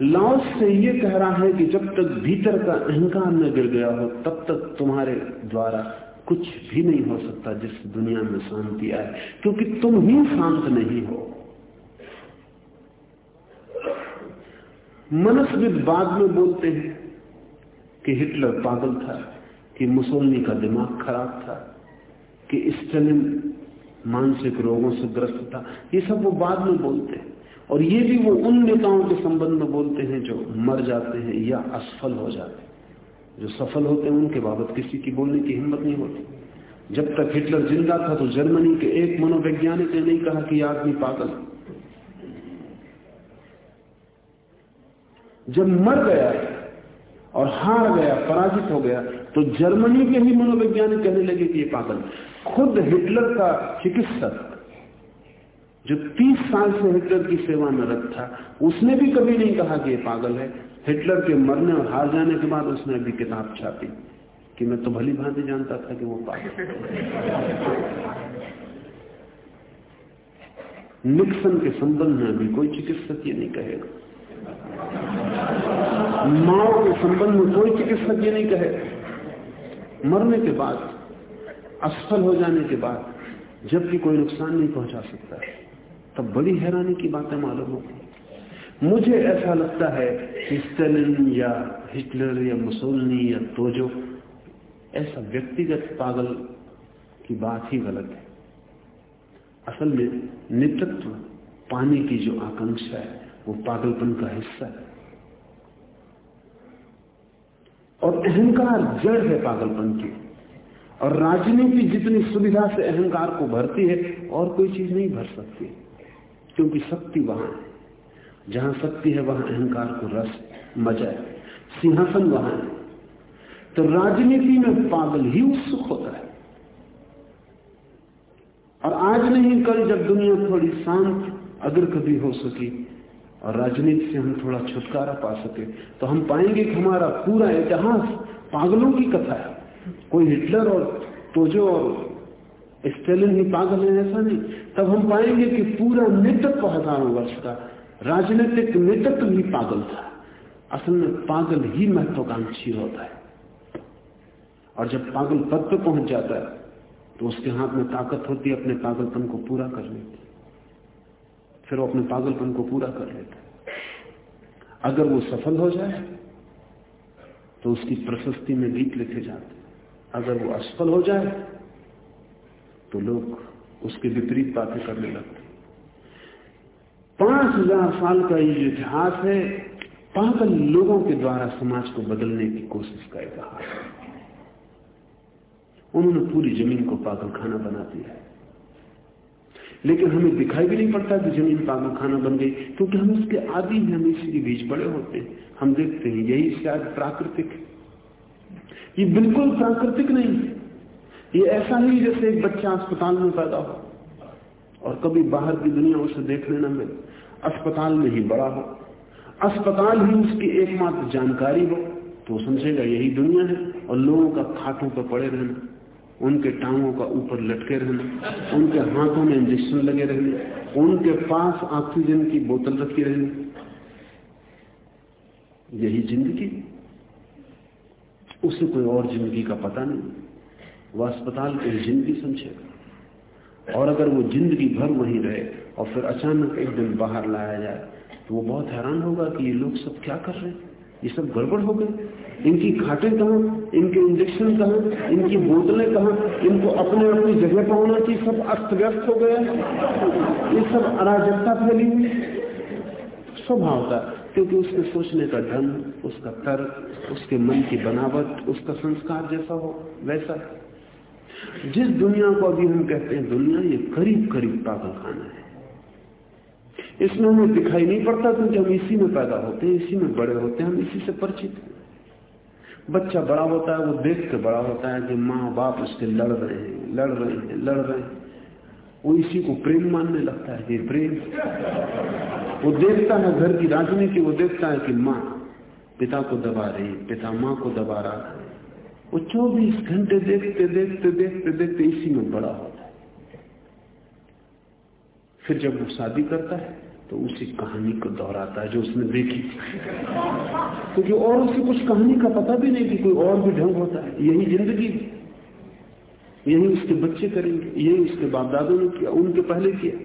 लाओस से ये कह रहा है कि जब तक भीतर का अहंकार न गिर गया हो, तब तक तुम्हारे द्वारा कुछ भी नहीं हो सकता जिस दुनिया में शांति आए, क्योंकि तुम ही शांत नहीं हो। मनस्विद बाद में बोलते हैं कि हिटलर पागल था, कि मुसोलनी का दिमाग खराब था, कि स्टेलिन मानसिक रोगों से ग्रस्त था। ये सब वो बाद में बोलते हैं। और ये भी वो उन नेताओं के संबंध में बोलते हैं जो मर जाते हैं या असफल हो जाते हैं। जो सफल होते हैं, उनके बाबत किसी की बोलने की हिम्मत नहीं होती। जब तक हिटलर ज़िंदा था तो जर्मनी के एक मनोवैज्ञानिक ने नहीं कहा कि आदमी पागल जब मर गया और हार गया, पराजित हो गया तो जर्मनी के ही मनोवैज्ञानिक कहने लगे कि ये पागल खुद हिटलर का चिकित्सक, जो 30 साल से हिटलर की सेवा में रख था, उसने भी कभी नहीं कहा कि ये पागल है। हिटलर के मरने और हार जाने के बाद उसने अभी किताब छापी कि मैं तो भली भांति जानता था कि वो पागल निक्सन के संबंध में अभी कोई चिकित्सक ये नहीं कहेगा। माओ के संबंध में कोई चिकित्सक ये नहीं कहे मरने के बाद असफल हो जाने के बाद, जबकि कोई नुकसान नहीं पहुँचा सकता, तब बड़ी हैरानी की बातें मालूम होती। मुझे ऐसा लगता है कि स्टेलिन या हिटलर या मुसोलनी या तोजो, ऐसा व्यक्तिगत पागल की बात ही गलत है। असल में नेतृत्व पाने की जो आकांक्षा है, वो पागलपन का हिस्सा है। और अहंकार जड़ है पागलपन की। और राजनीति जितनी सुविधा से अहंकार को भरती है, और कोई चीज़ नहीं भर सकती, क्योंकि शक्ति वहाँ है। जहाँ शक्ति है वहाँ अहंकार को रस मज़ा है। सिंहासन वहाँ है। तो राजनीति में पागल ही उत्सुक होता है। और आज नहीं, कल जब दुनिया थोड़ी शांत, अगर कभी हो सकी, और राजनीति से हम थोड़ा छुटकारा पा सके तो हम पाएँगे कि हमारा पूरा इतिहास पागलों की कथा है। कोई हिटलर और तोजो और स्टेलिन ही पागल है, ऐसा नहीं। तब हम पाएँगे कि पूरा नेतृत्व हज़ारों वर्ष का राजनीतिक नेतृत्व भी पागल था। असल में पागल ही महत्वाकांक्षी होता है। और जब पागल पद पर पहुँच जाता है तो उसके हाथ में ताकत होती है, अपने पागलपन को पूरा करने की फिर वो अपने पागलपन को पूरा कर लेता है। अगर वो सफल हो जाए तो उसकी प्रशस्ति में गीत लिखे जाते अगर वो असफल हो जाए तो लोग उसके विपरीत बातें करने लगते पाँच हज़ार साल का ये इतिहास है। पागल लोगों के द्वारा समाज को बदलने की कोशिश का इतिहास उन्होंने पूरी ज़मीन को पागल खाना बना दिया लेकिन हमें दिखाई भी नहीं पड़ता कि ज़मीन पागल खाना बन गई, क्योंकि हम इसके आदि हैं, हम इसी बीच बड़े होते हैं। हम देखते हैं, यही शायद प्राकृतिक ये बिल्कुल प्राकृतिक नहीं है। ये ऐसा नहीं जैसे एक बच्चा अस्पताल में पैदा हो। और कभी बाहर की दुनिया उसे देखने न मिले। अस्पताल में ही बड़ा हो। अस्पताल ही उसकी एकमात्र जानकारी हो तो समझेगा यही दुनिया है और लोगों का खाटों पर पड़े रहना, उनके टांगों का ऊपर लटके रहना, उनके हाथों में इंजेक्शन लगे रहने, उनके पास ऑक्सीजन की बोतल रखी रहनी। यही ज़िंदगी। उसे कोई और ज़िंदगी का पता नहीं। वह अस्पताल को ज़िंदगी समझेगा। और अगर वो ज़िंदगी भर वहीं रहे और फिर अचानक एक दिन बाहर लाया जाए तो वो बहुत हैरान होगा कि ये लोग सब क्या कर रहे हैं? ये सब गड़बड़ हो गए। इनकी खाटे कहा? इनके इंजेक्शन कहा? इनकी बोतलें कहा? इनको अपने अपनी जगह पर होना चाहिए। सब अस्त व्यस्त हो गया ये सब अराजकता फैली हुई। स्वभाव था, क्योंकि उसके सोचने का ढंग उसका तर्क उसके मन की बनावट, उसका संस्कार जैसा हो, वैसा। जिस दुनिया को अभी हम कहते हैं दुनिया, ये करीब करीब पागल खाना है। इसमें हमें दिखाई नहीं पड़ता क्योंकि हम इसी में पैदा होते हैं, इसी में बड़े होते हैं, हम इसी से परिचित हैं। बच्चा बड़ा होता है, वो देख के बड़ा होता है कि माँ बाप उसके लड़ रहे हैं, लड़ रहे हैं, लड़ रहे हैं। वो इसी को प्रेम मानने लगता है कि प्रेम। वो देखता है घर की राजनीति, वो देखता है कि माँ पिता को दबा रही पिता माँ को दबा रहा है। वो चौबीस घंटे देखते देखते देखते देखते इसी में बड़ा होता है। फिर जब वो शादी करता है तो उसी कहानी को दोहराता है जो उसने देखी क्योंकि तो और उसे कुछ कहानी का पता भी नहीं कि कोई और भी ढंग होता है। यही ज़िंदगी यही उसके बच्चे करेंगे, यही उसके बाप दादों ने किया, उनके पहले किया।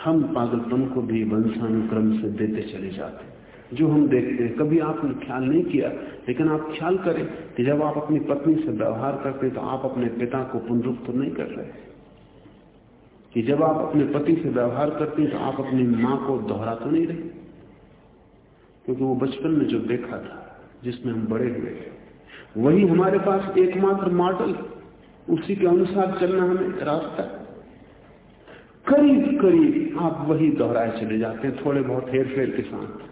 हम पागलपन को भी वंशानुक्रम से देते चले जाते जो हम देखते हैं। कभी आपने ख्याल नहीं किया, लेकिन आप ख्याल करें कि जब आप अपनी पत्नी से व्यवहार करते हैं तो आप अपने पिता को पुनरुक्त नहीं कर रहे कि जब आप अपने पति से व्यवहार करते हैं तो आप अपनी माँ को दोहरा तो नहीं रहे? क्योंकि वो बचपन में जो देखा था, जिसमें हम बड़े हुए वही हमारे पास एकमात्र मॉडल उसी के अनुसार चलना हमें रास्ता करीब करीब आप वही दोहराए चले जाते हैं, थोड़े बहुत हेर फेर के साथ।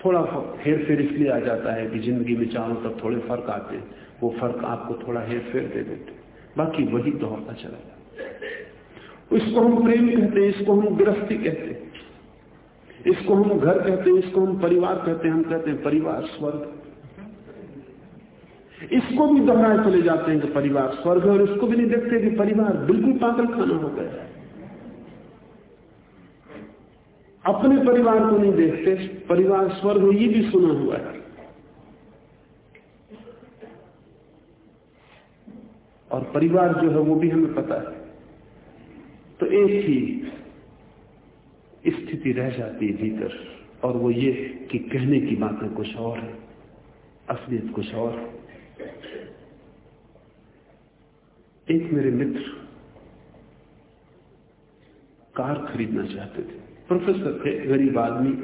थोड़ा हेर फेर इसलिए आ जाता है कि ज़िंदगी में चारों तक थोड़े फ़र्क आते हैं, वो फ़र्क आपको थोड़ा हेर फेर दे देते बाकी वही दोहरता चला जाता इसको हम प्रेम कहते हैं, इसको हम गृहस्थी कहते हैं। इसको हम घर कहते हैं, इसको हम परिवार कहते हैं, हम कहते हैं परिवार स्वर्ग। इसको भी दोहराए चले जाते हैं कि परिवार स्वर्ग है, और इसको भी नहीं देखते कि परिवार बिल्कुल पागल खाना हो गया अपने परिवार को नहीं देखते, परिवार स्वर्ग ये भी सुना हुआ है। और परिवार जो है वो भी हमें पता है। तो एक ही स्थिति रह जाती है भीतर, और वो ये कि कहने की बातें कुछ और है, असलियत कुछ और है। एक मेरे मित्र कार खरीदना चाहते थे। प्रोफेसर थे, गरीब आदमी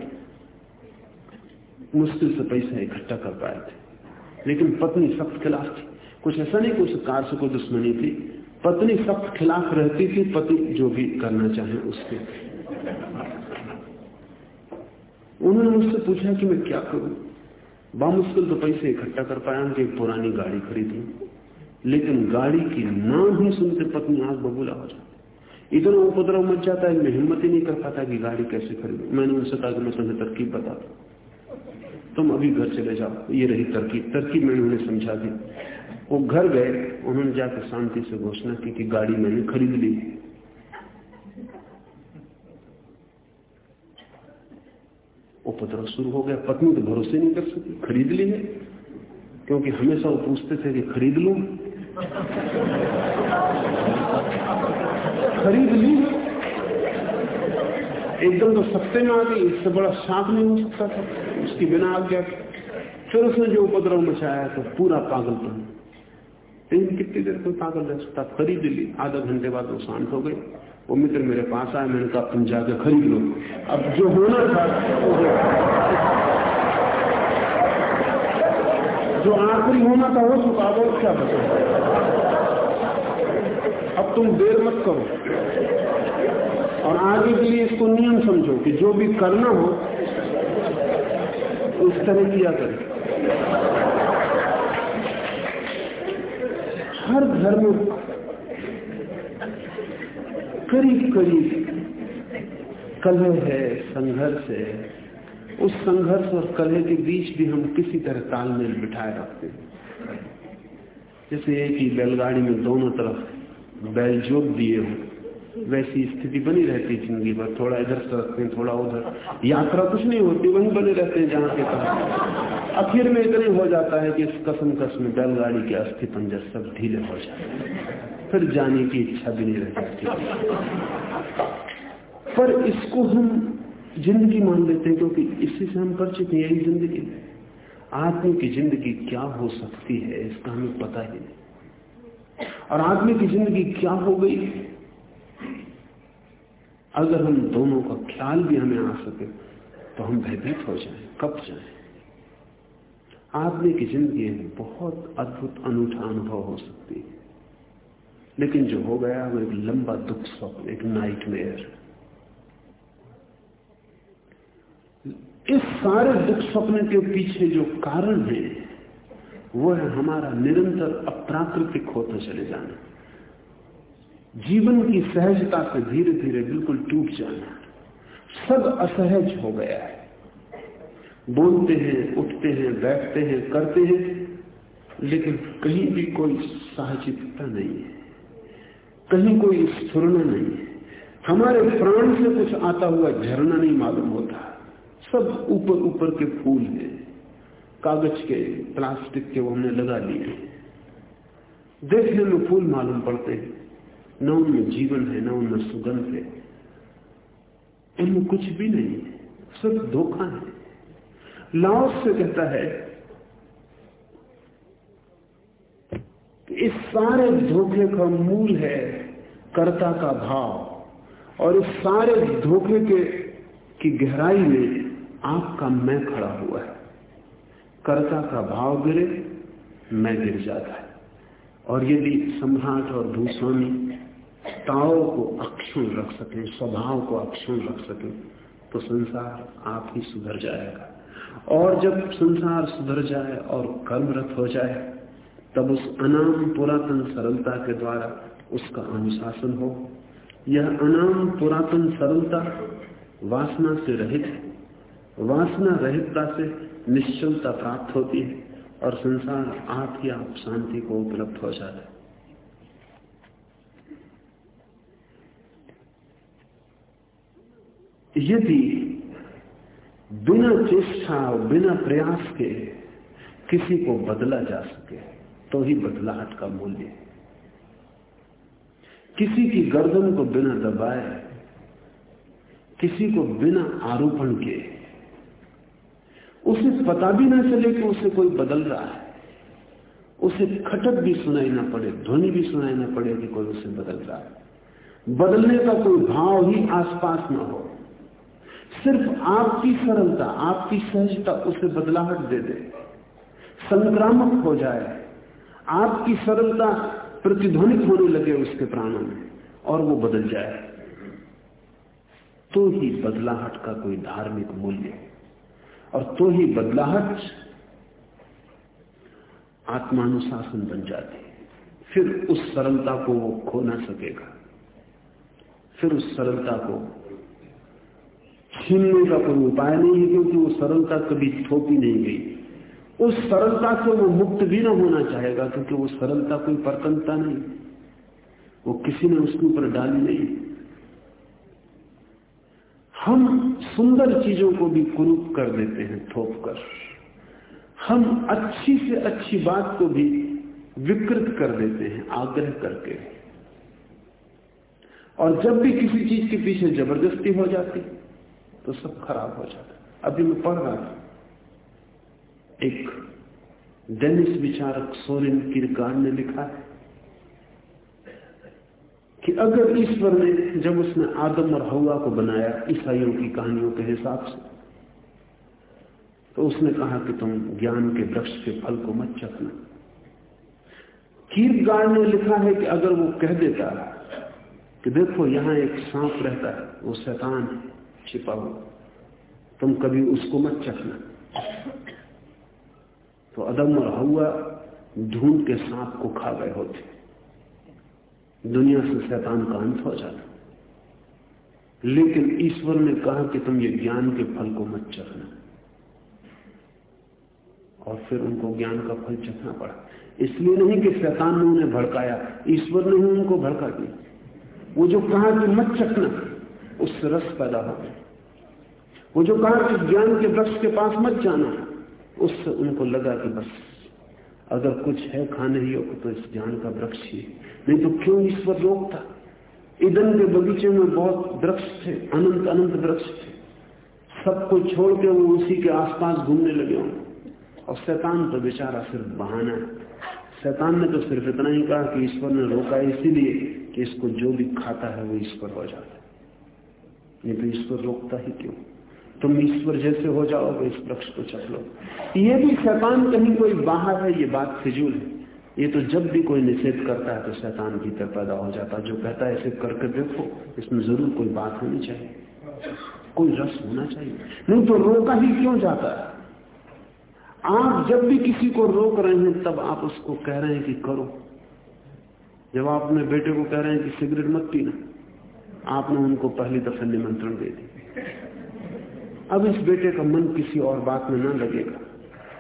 मुश्किल से पैसा इकट्ठा कर पाए थे। लेकिन पत्नी सख्त खिलाफ थी। कुछ ऐसा नहीं, कुछ कार से कोई दुश्मनी थी। पत्नी सख्त खिलाफ रहती थी, पति जो भी करना चाहे उसके। उन्होंने मुझसे पूछा कि मैं क्या करूँ? बामुश्किल तो पैसे इकट्ठा कर पाया कि पुरानी गाड़ी खरीद। लेकिन गाड़ी की नाम ही सुनते पत्नी आग बबूला हो जाती। इतना उपद्रव मच जाता है मैं हिम्मत ही नहीं कर पाता कि गाड़ी कैसे खरीदू। मैंने उनसे कहा कि मैं तुम्हें तरकीब बता तुम अभी घर चले जाओ। ये रही तरकीब। तरकीब मैंने उन्हें समझा दी। वो घर गए। उन्होंने जाकर शांति से घोषणा की कि गाड़ी मैंने खरीद ली। उपद्रव शुरू हो गया। पत्नी तो भरोसे नहीं कर सकी। खरीद ली है। क्योंकि हमेशा वो पूछते थे कि खरीद लू? खरीद ली एकदम तो सस्ते में आ गई, इससे बड़ा शाख नहीं हो सकता था। उसकी बिना आ गया फिर उसने जो उपद्रव मचाया तो पूरा पागल पागलपन लेकिन कितनी देर कोई पागल रह सकता? खरीद ली। आधा घंटे बाद वो शांत हो गई। वो मित्र मेरे पास आए, मैंने कहा, तुम जाकर खरीद लो। अब जो होना था जो आखिरी होना था वो चुका दो क्या बचा अब तुम देर मत करो। और आगे के लिए इसको नियम समझो कि जो भी करना हो, उस तरह किया करे। हर घर में करीब करीब कलह है, संघर्ष है। उस संघर्ष और कलह के बीच भी हम किसी तरह तालमेल बिठाए रखते हैं। जैसे एक ही बैलगाड़ी में दोनों तरफ़ बैल जोत दिए हो, वैसी स्थिति बनी रहती है ज़िंदगी भर। थोड़ा इधर से रखते हैं, थोड़ा उधर। यात्रा कुछ नहीं होती, वहीं बने रहते हैं जहाँ के कहा आखिर में इतने हो जाता है कि इस कसम कसम बैलगाड़ी के अस्थि पंजर सब ढीले हो जाते हैं। फिर जाने की इच्छा भी नहीं रह जाती पर इसको हम ज़िंदगी मान लेते हैं क्योंकि इसी से हम परिचित हैं यही ज़िंदगी आदमी की ज़िंदगी क्या हो सकती है इसका हमें पता ही नहीं। और आदमी की ज़िंदगी क्या हो गई? अगर हम दोनों का ख्याल भी हमें आ सके तो हम भयभीत हो जाएँ, कब जाएँ। आदमी की ज़िंदगी में बहुत अद्भुत अनूठा अनुभव हो सकती है। लेकिन जो हो गया वो एक लंबा दुख स्वप्न एक नाइट मेयर इस सारे दुख स्वप्न के पीछे जो कारण है वो है हमारा निरंतर अप्राकृतिक होते चले जाना। जीवन की सहजता से धीरे धीरे बिल्कुल टूट जाना। सब असहज हो गया है। बोलते हैं, उठते हैं, बैठते हैं, करते हैं, लेकिन कहीं भी कोई साहचिकता नहीं है। कहीं कोई स्फुरना नहीं है। हमारे प्राण से कुछ आता हुआ झरना नहीं मालूम होता। सब ऊपर ऊपर के फूल हैं। कागज़ के, प्लास्टिक के वो हमने लगा लिए देखने में फूल मालूम पड़ते हैं। न उनमें जीवन है, न उनमें सुगंध है। इनमें कुछ भी नहीं है। सब धोखा है। लाओस से कहता है इस सारे धोखे का मूल है कर्ता का भाव। और इस सारे धोखे के, की गहराई में आपका मैं खड़ा हुआ है। कर्ता का भाव गिरे, मैं गिर जाता है। और यदि सम्राट और भूस्वामी ताओ को अक्षुण रख सके, स्वभाव को अक्षुण रख सके तो संसार आप ही सुधर जाएगा। और जब संसार सुधर जाए और कर्मरत हो जाए, तब उस अनाम पुरातन सरलता के द्वारा उसका अनुशासन हो। यह अनाम पुरातन सरलता वासना से रहित है। वासना रहितता से निश्चलता प्राप्त होती है और संसार आप ही आप शांति को उपलब्ध हो जाता है। यदि बिना चेष्टा, बिना प्रयास के किसी को बदला जा सके तो ही बदलाहट का मूल्य है। किसी की गर्दन को बिना दबाए, किसी को बिना आरोपण के उसे पता भी ना चले कि उसे कोई बदल रहा है। उसे खटक भी सुनाई ना पड़े, ध्वनि भी सुनाई ना पड़े कि कोई उसे बदल रहा है। बदलने का कोई भाव ही आसपास ना हो। सिर्फ़ आपकी सरलता, आपकी सहजता उसे बदलाहट दे दे। संक्रामक हो जाए। आपकी सरलता प्रतिध्वनित होने लगे उसके प्राणों में और वो बदल जाए। तो ही बदलाहट का कोई धार्मिक मूल्य है। और तो ही बदलाहट आत्मानुशासन बन जाती है। फिर उस सरलता को वो खो ना सकेगा। फिर उस सरलता को छीनने का कोई उपाय नहीं है, क्योंकि वो सरलता कभी थोपी नहीं गई। उस सरलता से वो मुक्त भी ना होना चाहेगा, क्योंकि वो सरलता कोई परतनता नहीं। वो किसी ने उसके ऊपर डाली नहीं। हम सुंदर चीज़ों को भी कुरूप कर देते हैं थोप कर। हम अच्छी से अच्छी बात को भी विकृत कर देते हैं, आग्रह करके। और जब भी किसी चीज़ के पीछे ज़बरदस्ती हो जाती तो सब खराब हो जाता। अभी मैं पढ़ रहा था। एक डेनिस विचारक सोरेन किरकार ने लिखा है कि अगर ईश्वर ने जब उसने आदम और हवा को बनाया, ईसाइयों की कहानियों के हिसाब से तो उसने कहा कि तुम ज्ञान के वृक्ष के फल को मत चखना। कीर्तगार ने लिखा है कि अगर वो कह देता कि देखो यहाँ एक सांप रहता है, वो शैतान है, छिपा हुआ, तुम कभी उसको मत चखना। तो अदम और हवा ढूंढ के सांप को खा गए होते। दुनिया से शैतान का अंत हो जाता। लेकिन ईश्वर ने कहा कि तुम ये ज्ञान के फल को मत चखना। और फिर उनको ज्ञान का फल चखना पड़ा। इसलिए नहीं कि शैतान ने उन्हें भड़काया, ईश्वर ने ही उनको भड़का दिया। वो जो कहा कि मत चखना उससे रस पैदा हो वो जो कहा कि ज्ञान के वृक्ष के पास मत जाना, उससे उनको लगा कि बस अगर कुछ है खाने योग्य तो इस ज्ञान का वृक्ष ही। नहीं तो क्यों ईश्वर रोकता ईदन के बगीचे में बहुत वृक्ष थे, अनंत अनंत वृक्ष थे। सबको छोड़ के वो उसी के आसपास घूमने लगे हों। और शैतान तो बेचारा सिर्फ़ बहाना है। शैतान ने तो सिर्फ़ इतना ही कहा कि ईश्वर ने रोका, इसीलिए कि इसको जो भी खाता है वो ईश्वर हो जाता है। नहीं तो ईश्वर रोकता ही क्यों? तुम ईश्वर जैसे हो जाओगे, इस वृक्ष को चख लो। ये भी शैतान कहीं कोई बाहर है, ये बात फिजूल है। ये तो जब भी कोई निषेध करता है तो शैतान भीतर पैदा हो जाता है। जो कहता है, इसे करके देखो, इसमें ज़रूर कोई बात होनी चाहिए। कोई रस होना चाहिए। नहीं तो रोका ही क्यों जाता है? आप जब भी किसी को रोक रहे हैं, तब आप उसको कह रहे हैं कि करो। जब आप अपने बेटे को कह रहे हैं कि सिगरेट मत पीना, आपने उनको पहली दफे निमंत्रण दे दी अब इस बेटे का मन किसी और बात में न लगेगा।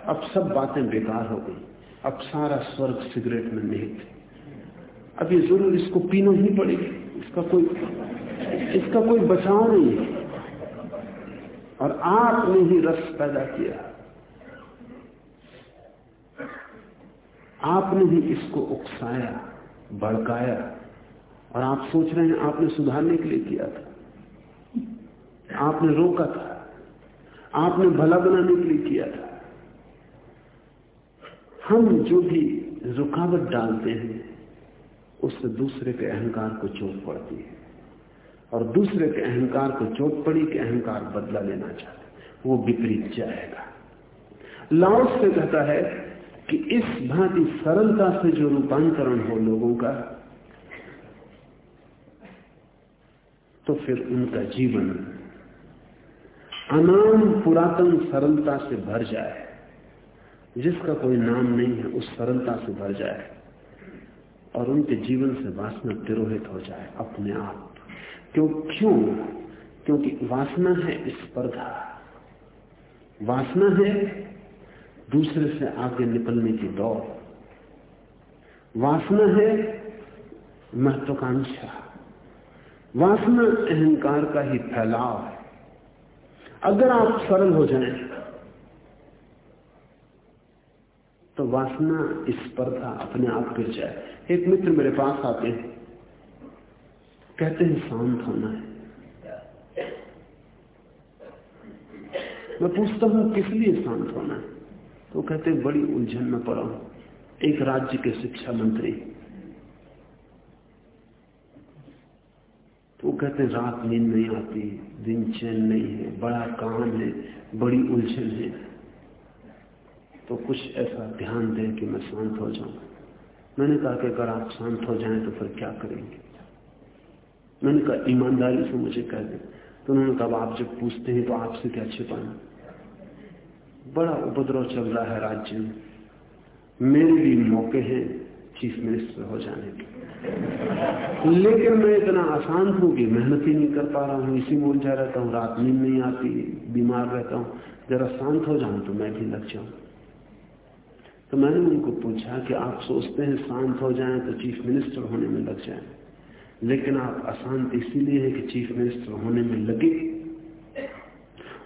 अब सब बातें बेकार हो गई। अब सारा स्वर्ग सिगरेट में निहित है। अब ये ज़रूर इसको पीना ही पड़ेगा। इसका कोई इसका कोई बचाव नहीं है। और आपने ही रस पैदा किया। आपने ही इसको उकसाया, भड़काया। और आप सोच रहे हैं आपने सुधारने के लिए किया था। आपने रोका था। आपने भला बनाने के लिए किया था। हम जो भी रुकावट डालते हैं, उससे दूसरे के अहंकार को चोट पड़ती है। और दूसरे के अहंकार को चोट पड़ी कि अहंकार बदला लेना चाहते वो विपरीत जाएगा। लाओस से कहता है कि इस भांति सरलता से जो रूपांतरण हो लोगों का तो फिर उनका जीवन अनाम पुरातन सरलता से भर जाए। जिसका कोई नाम नहीं है, उस सरलता से भर जाए और उनके जीवन से वासना तिरोहित हो जाए अपने आप। क्यों? क्यों? क्योंकि वासना है स्पर्धा। वासना है दूसरे से आगे निकलने की दौड़। वासना है महत्वाकांक्षा। वासना अहंकार का ही फैलाव है। अगर आप सरल हो जाएँ तो वासना, स्पर्धा अपने आप गिर जाए। एक मित्र मेरे पास आते हैं। कहते हैं, शांत होना है। मैं पूछता हूँ, किस लिए शांत होना है? तो कहते हैं, बड़ी उलझन में पड़ा हूँ। एक राज्य के शिक्षा मंत्री तो कहते हैं, रात नींद नहीं आती, दिन चैन नहीं है, बड़ा काम है, बड़ी उलझन है। तो कुछ ऐसा ध्यान दें कि मैं शांत हो जाऊँ। मैंने कहा कि अगर आप शांत हो जाएँ तो फिर क्या करेंगे? मैंने कहा, ईमानदारी से मुझे कह दें। तो उन्होंने कहा आप जब पूछते हैं तो आपसे क्या छिपाना बड़ा उपद्रव चल रहा है राज्य में। मेरे भी मौके हैं चीफ मिनिस्टर हो जाने के। लेकिन मैं इतना अशांत हूँ कि मेहनत ही नहीं कर पा रहा हूँ, इसी में उलझा रहता हूँ, रात नींद नहीं आती, बीमार रहता हूँ। जरा शांत हो जाऊँ तो मैं भी लग जाऊँ। तो मैंने उनको पूछा कि आप सोचते हैं शांत हो जाए तो चीफ मिनिस्टर होने में लग जाए। लेकिन आप अशांत इसीलिए है कि चीफ मिनिस्टर होने में लगे।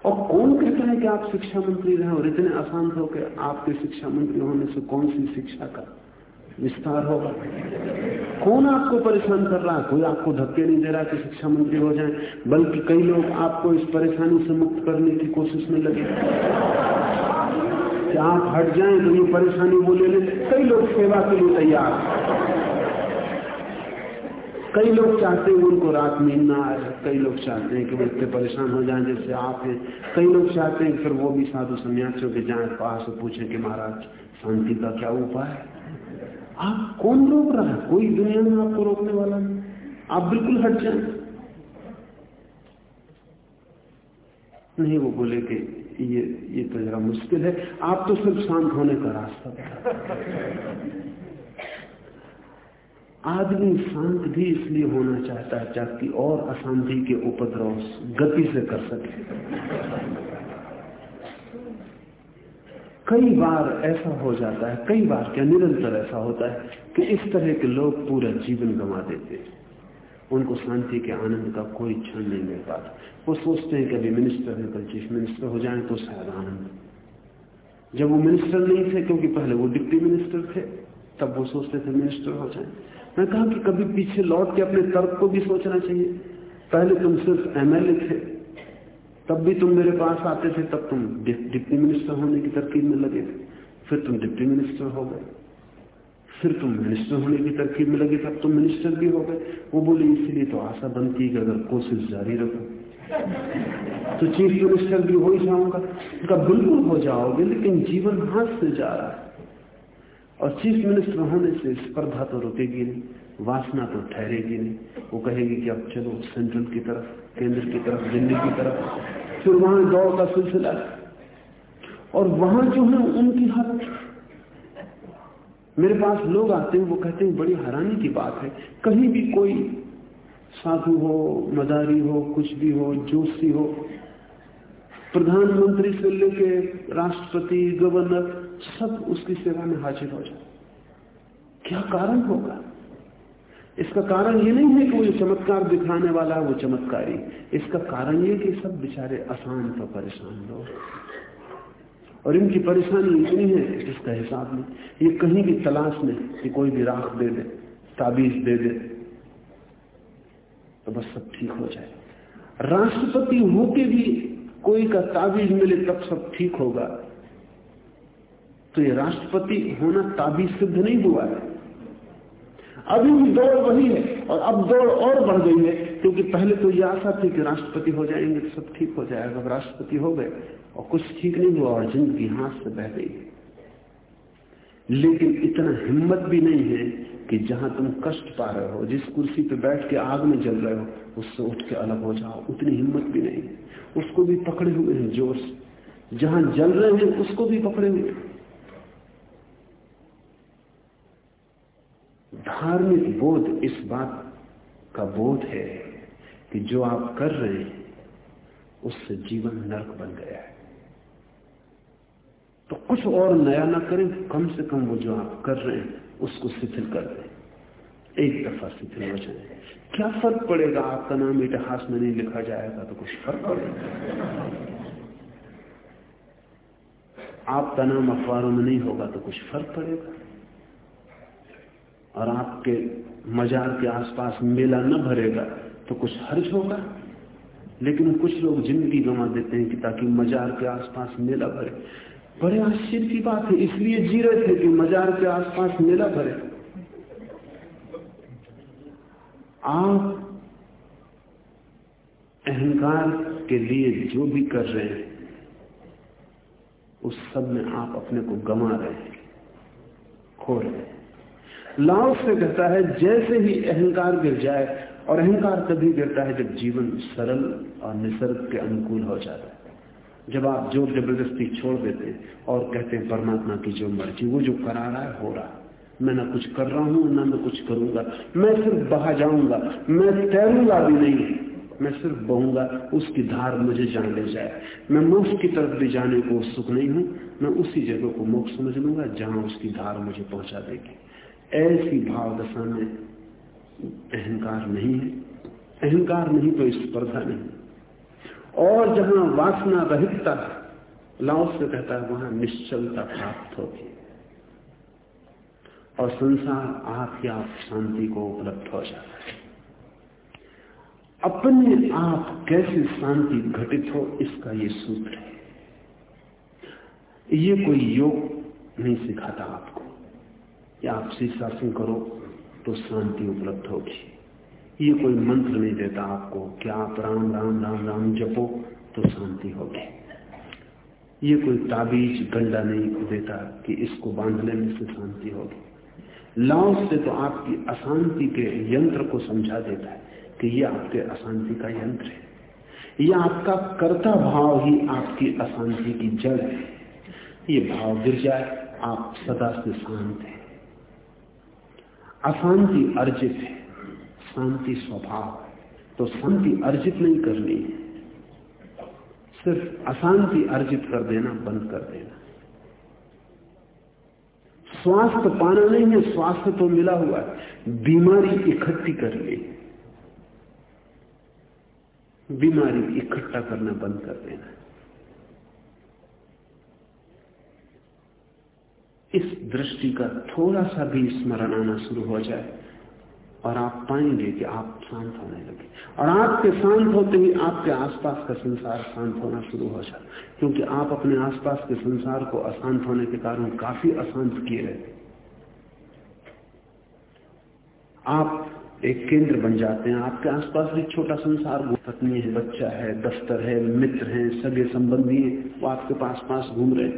और कौन कहता है कि आप शिक्षा मंत्री रहे और इतने अशांत हो कि आपके शिक्षा मंत्री होने से कौन सी शिक्षा का विस्तार होगा। कौन आपको परेशान कर रहा है? कोई आपको धक्के नहीं दे रहा कि शिक्षा मंत्री हो जाए, बल्कि कई लोग आपको इस परेशानी से मुक्त करने की कोशिश में लगे। कि आप हट जाए तो ये परेशानी वो ले कई लोग सेवा के लिए तैयार कई लोग चाहते हैं उनको रात नींद ना आए। कई लोग चाहते हैं कि वो इतने परेशान हो जाएँ जैसे आप हैं। कई लोग चाहते हैं फिर वो भी साधु सन्यासियों के जाए पास पूछे कि महाराज, शांति का क्या उपाय है? आप कौन रोक रहा? है कोई दुनिया में आपको रोकने वाला नहीं। आप बिल्कुल हट जाए। नहीं, वो बोले कि ये ये तो जरा मुश्किल है। आप तो सिर्फ़ शांत होने का रास्ता आदमी शांत भी इसलिए होना चाहता है ताकि और अशांति के उपद्रव गति से कर सके। कई बार ऐसा हो जाता है, कई बार क्या निरंतर ऐसा होता है कि इस तरह के लोग पूरा जीवन गंवा देते हैं। उनको शांति के आनंद का कोई क्षण नहीं मिल पाता। वो सोचते हैं कि अभी मिनिस्टर है, कल चीफ मिनिस्टर हो जाए तो शायद आनंद। जब वो मिनिस्टर नहीं थे, क्योंकि पहले वो डिप्टी मिनिस्टर थे, तब वो सोचते थे मिनिस्टर हो जाए। मैं कहा कि कभी पीछे लौट के अपने तर्क को भी सोचना चाहिए। पहले तुम सिर्फ़ एमएलए थे तब भी तुम मेरे पास आते थे, तब तुम डिप्टी मिनिस्टर होने की तरकीब में लगे थे। फिर तुम डिप्टी मिनिस्टर हो गए। फिर तुम मिनिस्टर होने की तरकीब में लगे, तब तुम मिनिस्टर भी हो गए। वो बोले, इसलिए तो आशा बनती कि अगर कोशिश जारी रखो। तो चीफ मिनिस्टर भी हो ही जाऊँगा उनका बिल्कुल हो जाओगे, लेकिन जीवन हाथ से जा रहा है। और चीफ मिनिस्टर होने से स्पर्धा तो रुकेगी नहीं, वासना तो ठहरेगी नहीं। वो कहेगी कि अब चलो, सेंट्रल की तरफ़, केंद्र की तरफ़, दिल्ली की तरफ़। फिर वहाँ दौड़ का सिलसिला और वहाँ जो है उनकी हद। मेरे पास लोग आते हैं, वो कहते हैं, बड़ी हैरानी की बात है। कहीं भी कोई साधु हो, मदारी हो, कुछ भी हो, जोशी हो, प्रधानमंत्री से लेके राष्ट्रपति, गवर्नर, सब उसकी सेवा में हाजिर हो जाए क्या कारण होगा? इसका कारण ये नहीं है कि वो जो चमत्कार दिखाने वाला है, वो चमत्कारी। इसका कारण ये कि सब बेचारे अशांत और परेशान लोग और इनकी परेशानी इतनी है इसका हिसाब नहीं। ये कहीं भी तलाश में, कि कोई भी राख दे दे, ताबीज दे दे तो बस सब ठीक हो जाए। राष्ट्रपति होके भी कोई का ताबीज मिले, तब सब ठीक होगा। तो ये राष्ट्रपति होना ताबीज सिद्ध नहीं हुआ है। अभी भी दौड़ वही है और अब दौड़ और बढ़ गई है, क्योंकि पहले तो ये आशा थी कि राष्ट्रपति हो जाएँगे तो सब ठीक हो जाएगा। अब राष्ट्रपति हो गए और कुछ ठीक नहीं हुआ और ज़िंदगी हाथ से बह गई। लेकिन इतना हिम्मत भी नहीं है कि जहाँ तुम कष्ट पा रहे हो, जिस कुर्सी पे बैठ के आग में जल रहे हो, उससे उठ के अलग हो जाओ। उतनी हिम्मत भी नहीं। उसको भी पकड़े हुए हैं जोश। जहाँ जल रहे हैं, उसको भी पकड़े हुए धार्मिक बोध इस बात का बोध है कि जो आप कर रहे हैं, उससे जीवन नरक बन गया है। तो कुछ और नया ना करें, कम से कम वो जो आप कर रहे हैं, उसको शिथिल कर दें। एक दफ़ा शिथिल हो जाए। क्या फ़र्क पड़ेगा? आपका नाम इतिहास में नहीं लिखा जाएगा तो कुछ फ़र्क पड़ेगा। आपका नाम अखबारों में नहीं होगा तो कुछ फ़र्क पड़ेगा। और आपके मजार के आसपास मेला न भरेगा तो कुछ हर्ज होगा? लेकिन कुछ लोग ज़िंदगी गंवा देते हैं कि ताकि मजार के आसपास मेला भरे। बड़े आश्चर्य की बात है, इसलिए जी रहे थे कि मजार के आसपास मेला भरे। आप अहंकार के लिए जो भी कर रहे हैं, उस सब में आप अपने को गंवा रहे हैं, खो रहे हैं। लाओ से कहता है, जैसे ही अहंकार गिर जाए, और अहंकार तभी गिरता है जब जीवन सरल और निसर्ग के अनुकूल हो जाता है। जब आप ज़ोर ज़बरदस्ती छोड़ देते और कहते हैं परमात्मा की जो मर्ज़ी, वो जो करा रहा है, हो रहा। मैं ना कुछ कर रहा हूँ, ना मैं कुछ करूँगा। मैं सिर्फ़ बहा जाऊँगा, मैं तैरूँगा भी नहीं। मैं सिर्फ़ बहूँगा, उसकी धार मुझे जान ले जाए। मैं मोक्ष की तरफ़ भी जाने को सुख नहीं हूँ। मैं उसी जगह को मोक्ष समझ लूँगा, जहाँ उसकी धार मुझे पहुँचा देगी। ऐसी भाव दशा में अहंकार नहीं है। अहंकार नहीं तो स्पर्धा नहीं और जहाँ वासना रहितता लाओ से कहता है, वहाँ निश्चलता प्राप्त होगी और संसार आप ही आप शांति को उपलब्ध हो जाता है। अपने आप कैसे शांति घटित हो, इसका ये सूत्र है। ये कोई योग नहीं सिखाता आपको। कि आप शीर्षासन करो तो शांति उपलब्ध होगी। ये कोई मंत्र नहीं देता आपको कि आप राम राम राम राम जपो तो शांति होगी। ये कोई ताबीज, गंडा नहीं देता कि इसको बांधने में से शांति होगी। लाओ से तो आपकी अशांति के यंत्र को समझा देता है कि ये आपके अशांति का यंत्र है। यह आपका कर्ता भाव ही आपकी अशांति की जड़ है। ये भाव गिर जाए, आप सदा से शांत है। अशांति अर्जित है। शांति स्वभाव तो शांति अर्जित नहीं करनी है। सिर्फ़ अशांति अर्जित कर देना, बंद कर देना। स्वास्थ्य पाना नहीं है, स्वास्थ्य तो मिला हुआ है। बीमारी इकट्ठी कर ली बीमारी इकट्ठा करना बंद कर देना इस दृष्टि का थोड़ा सा भी स्मरण आना शुरू हो जाए और आप पाएँगे कि आप शांत होने लगे। और आपके शांत होते ही आपके आसपास का संसार शांत होना शुरू हो जाए। क्योंकि आप अपने आसपास के संसार को अशांत होने के कारण काफ़ी अशांत किए रहते आप एक केंद्र बन जाते हैं। आपके आसपास भी छोटा संसार पत्नी है, बच्चा है, दफ्तर है, मित्र है, सगे संबंधी है, वो आपके पास पास घूम रहे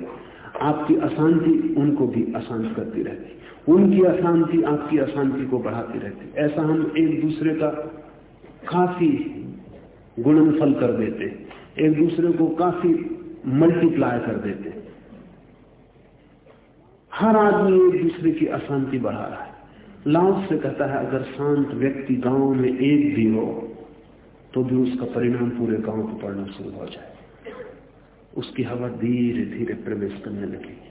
आपकी अशांति उनको भी अशांत करती रहती। उनकी अशांति आपकी अशांति को बढ़ाती रहती। ऐसा हम एक दूसरे का काफ़ी गुणनफल कर देते। एक दूसरे को काफ़ी मल्टीप्लाई कर देते। हर आदमी एक दूसरे की अशांति बढ़ा रहा है। लाउस से कहता है, अगर शांत व्यक्ति गाँव में एक भी हो तो भी उसका परिणाम पूरे गाँव को पड़ना शुरू हो जाए। उसकी हवा धीरे धीरे प्रवेश करने लगेगी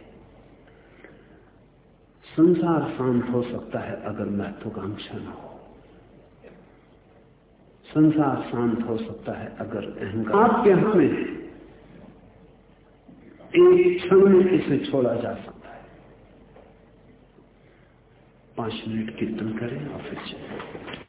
संसार शांत हो सकता है अगर महत्वाकांक्षा न हो। संसार शांत हो सकता है अगर अहंकार आपके हाथ में एक क्षण में इसे छोड़ा जा सकता है। पाँच मिनट कीर्तन करें और फिर चलें।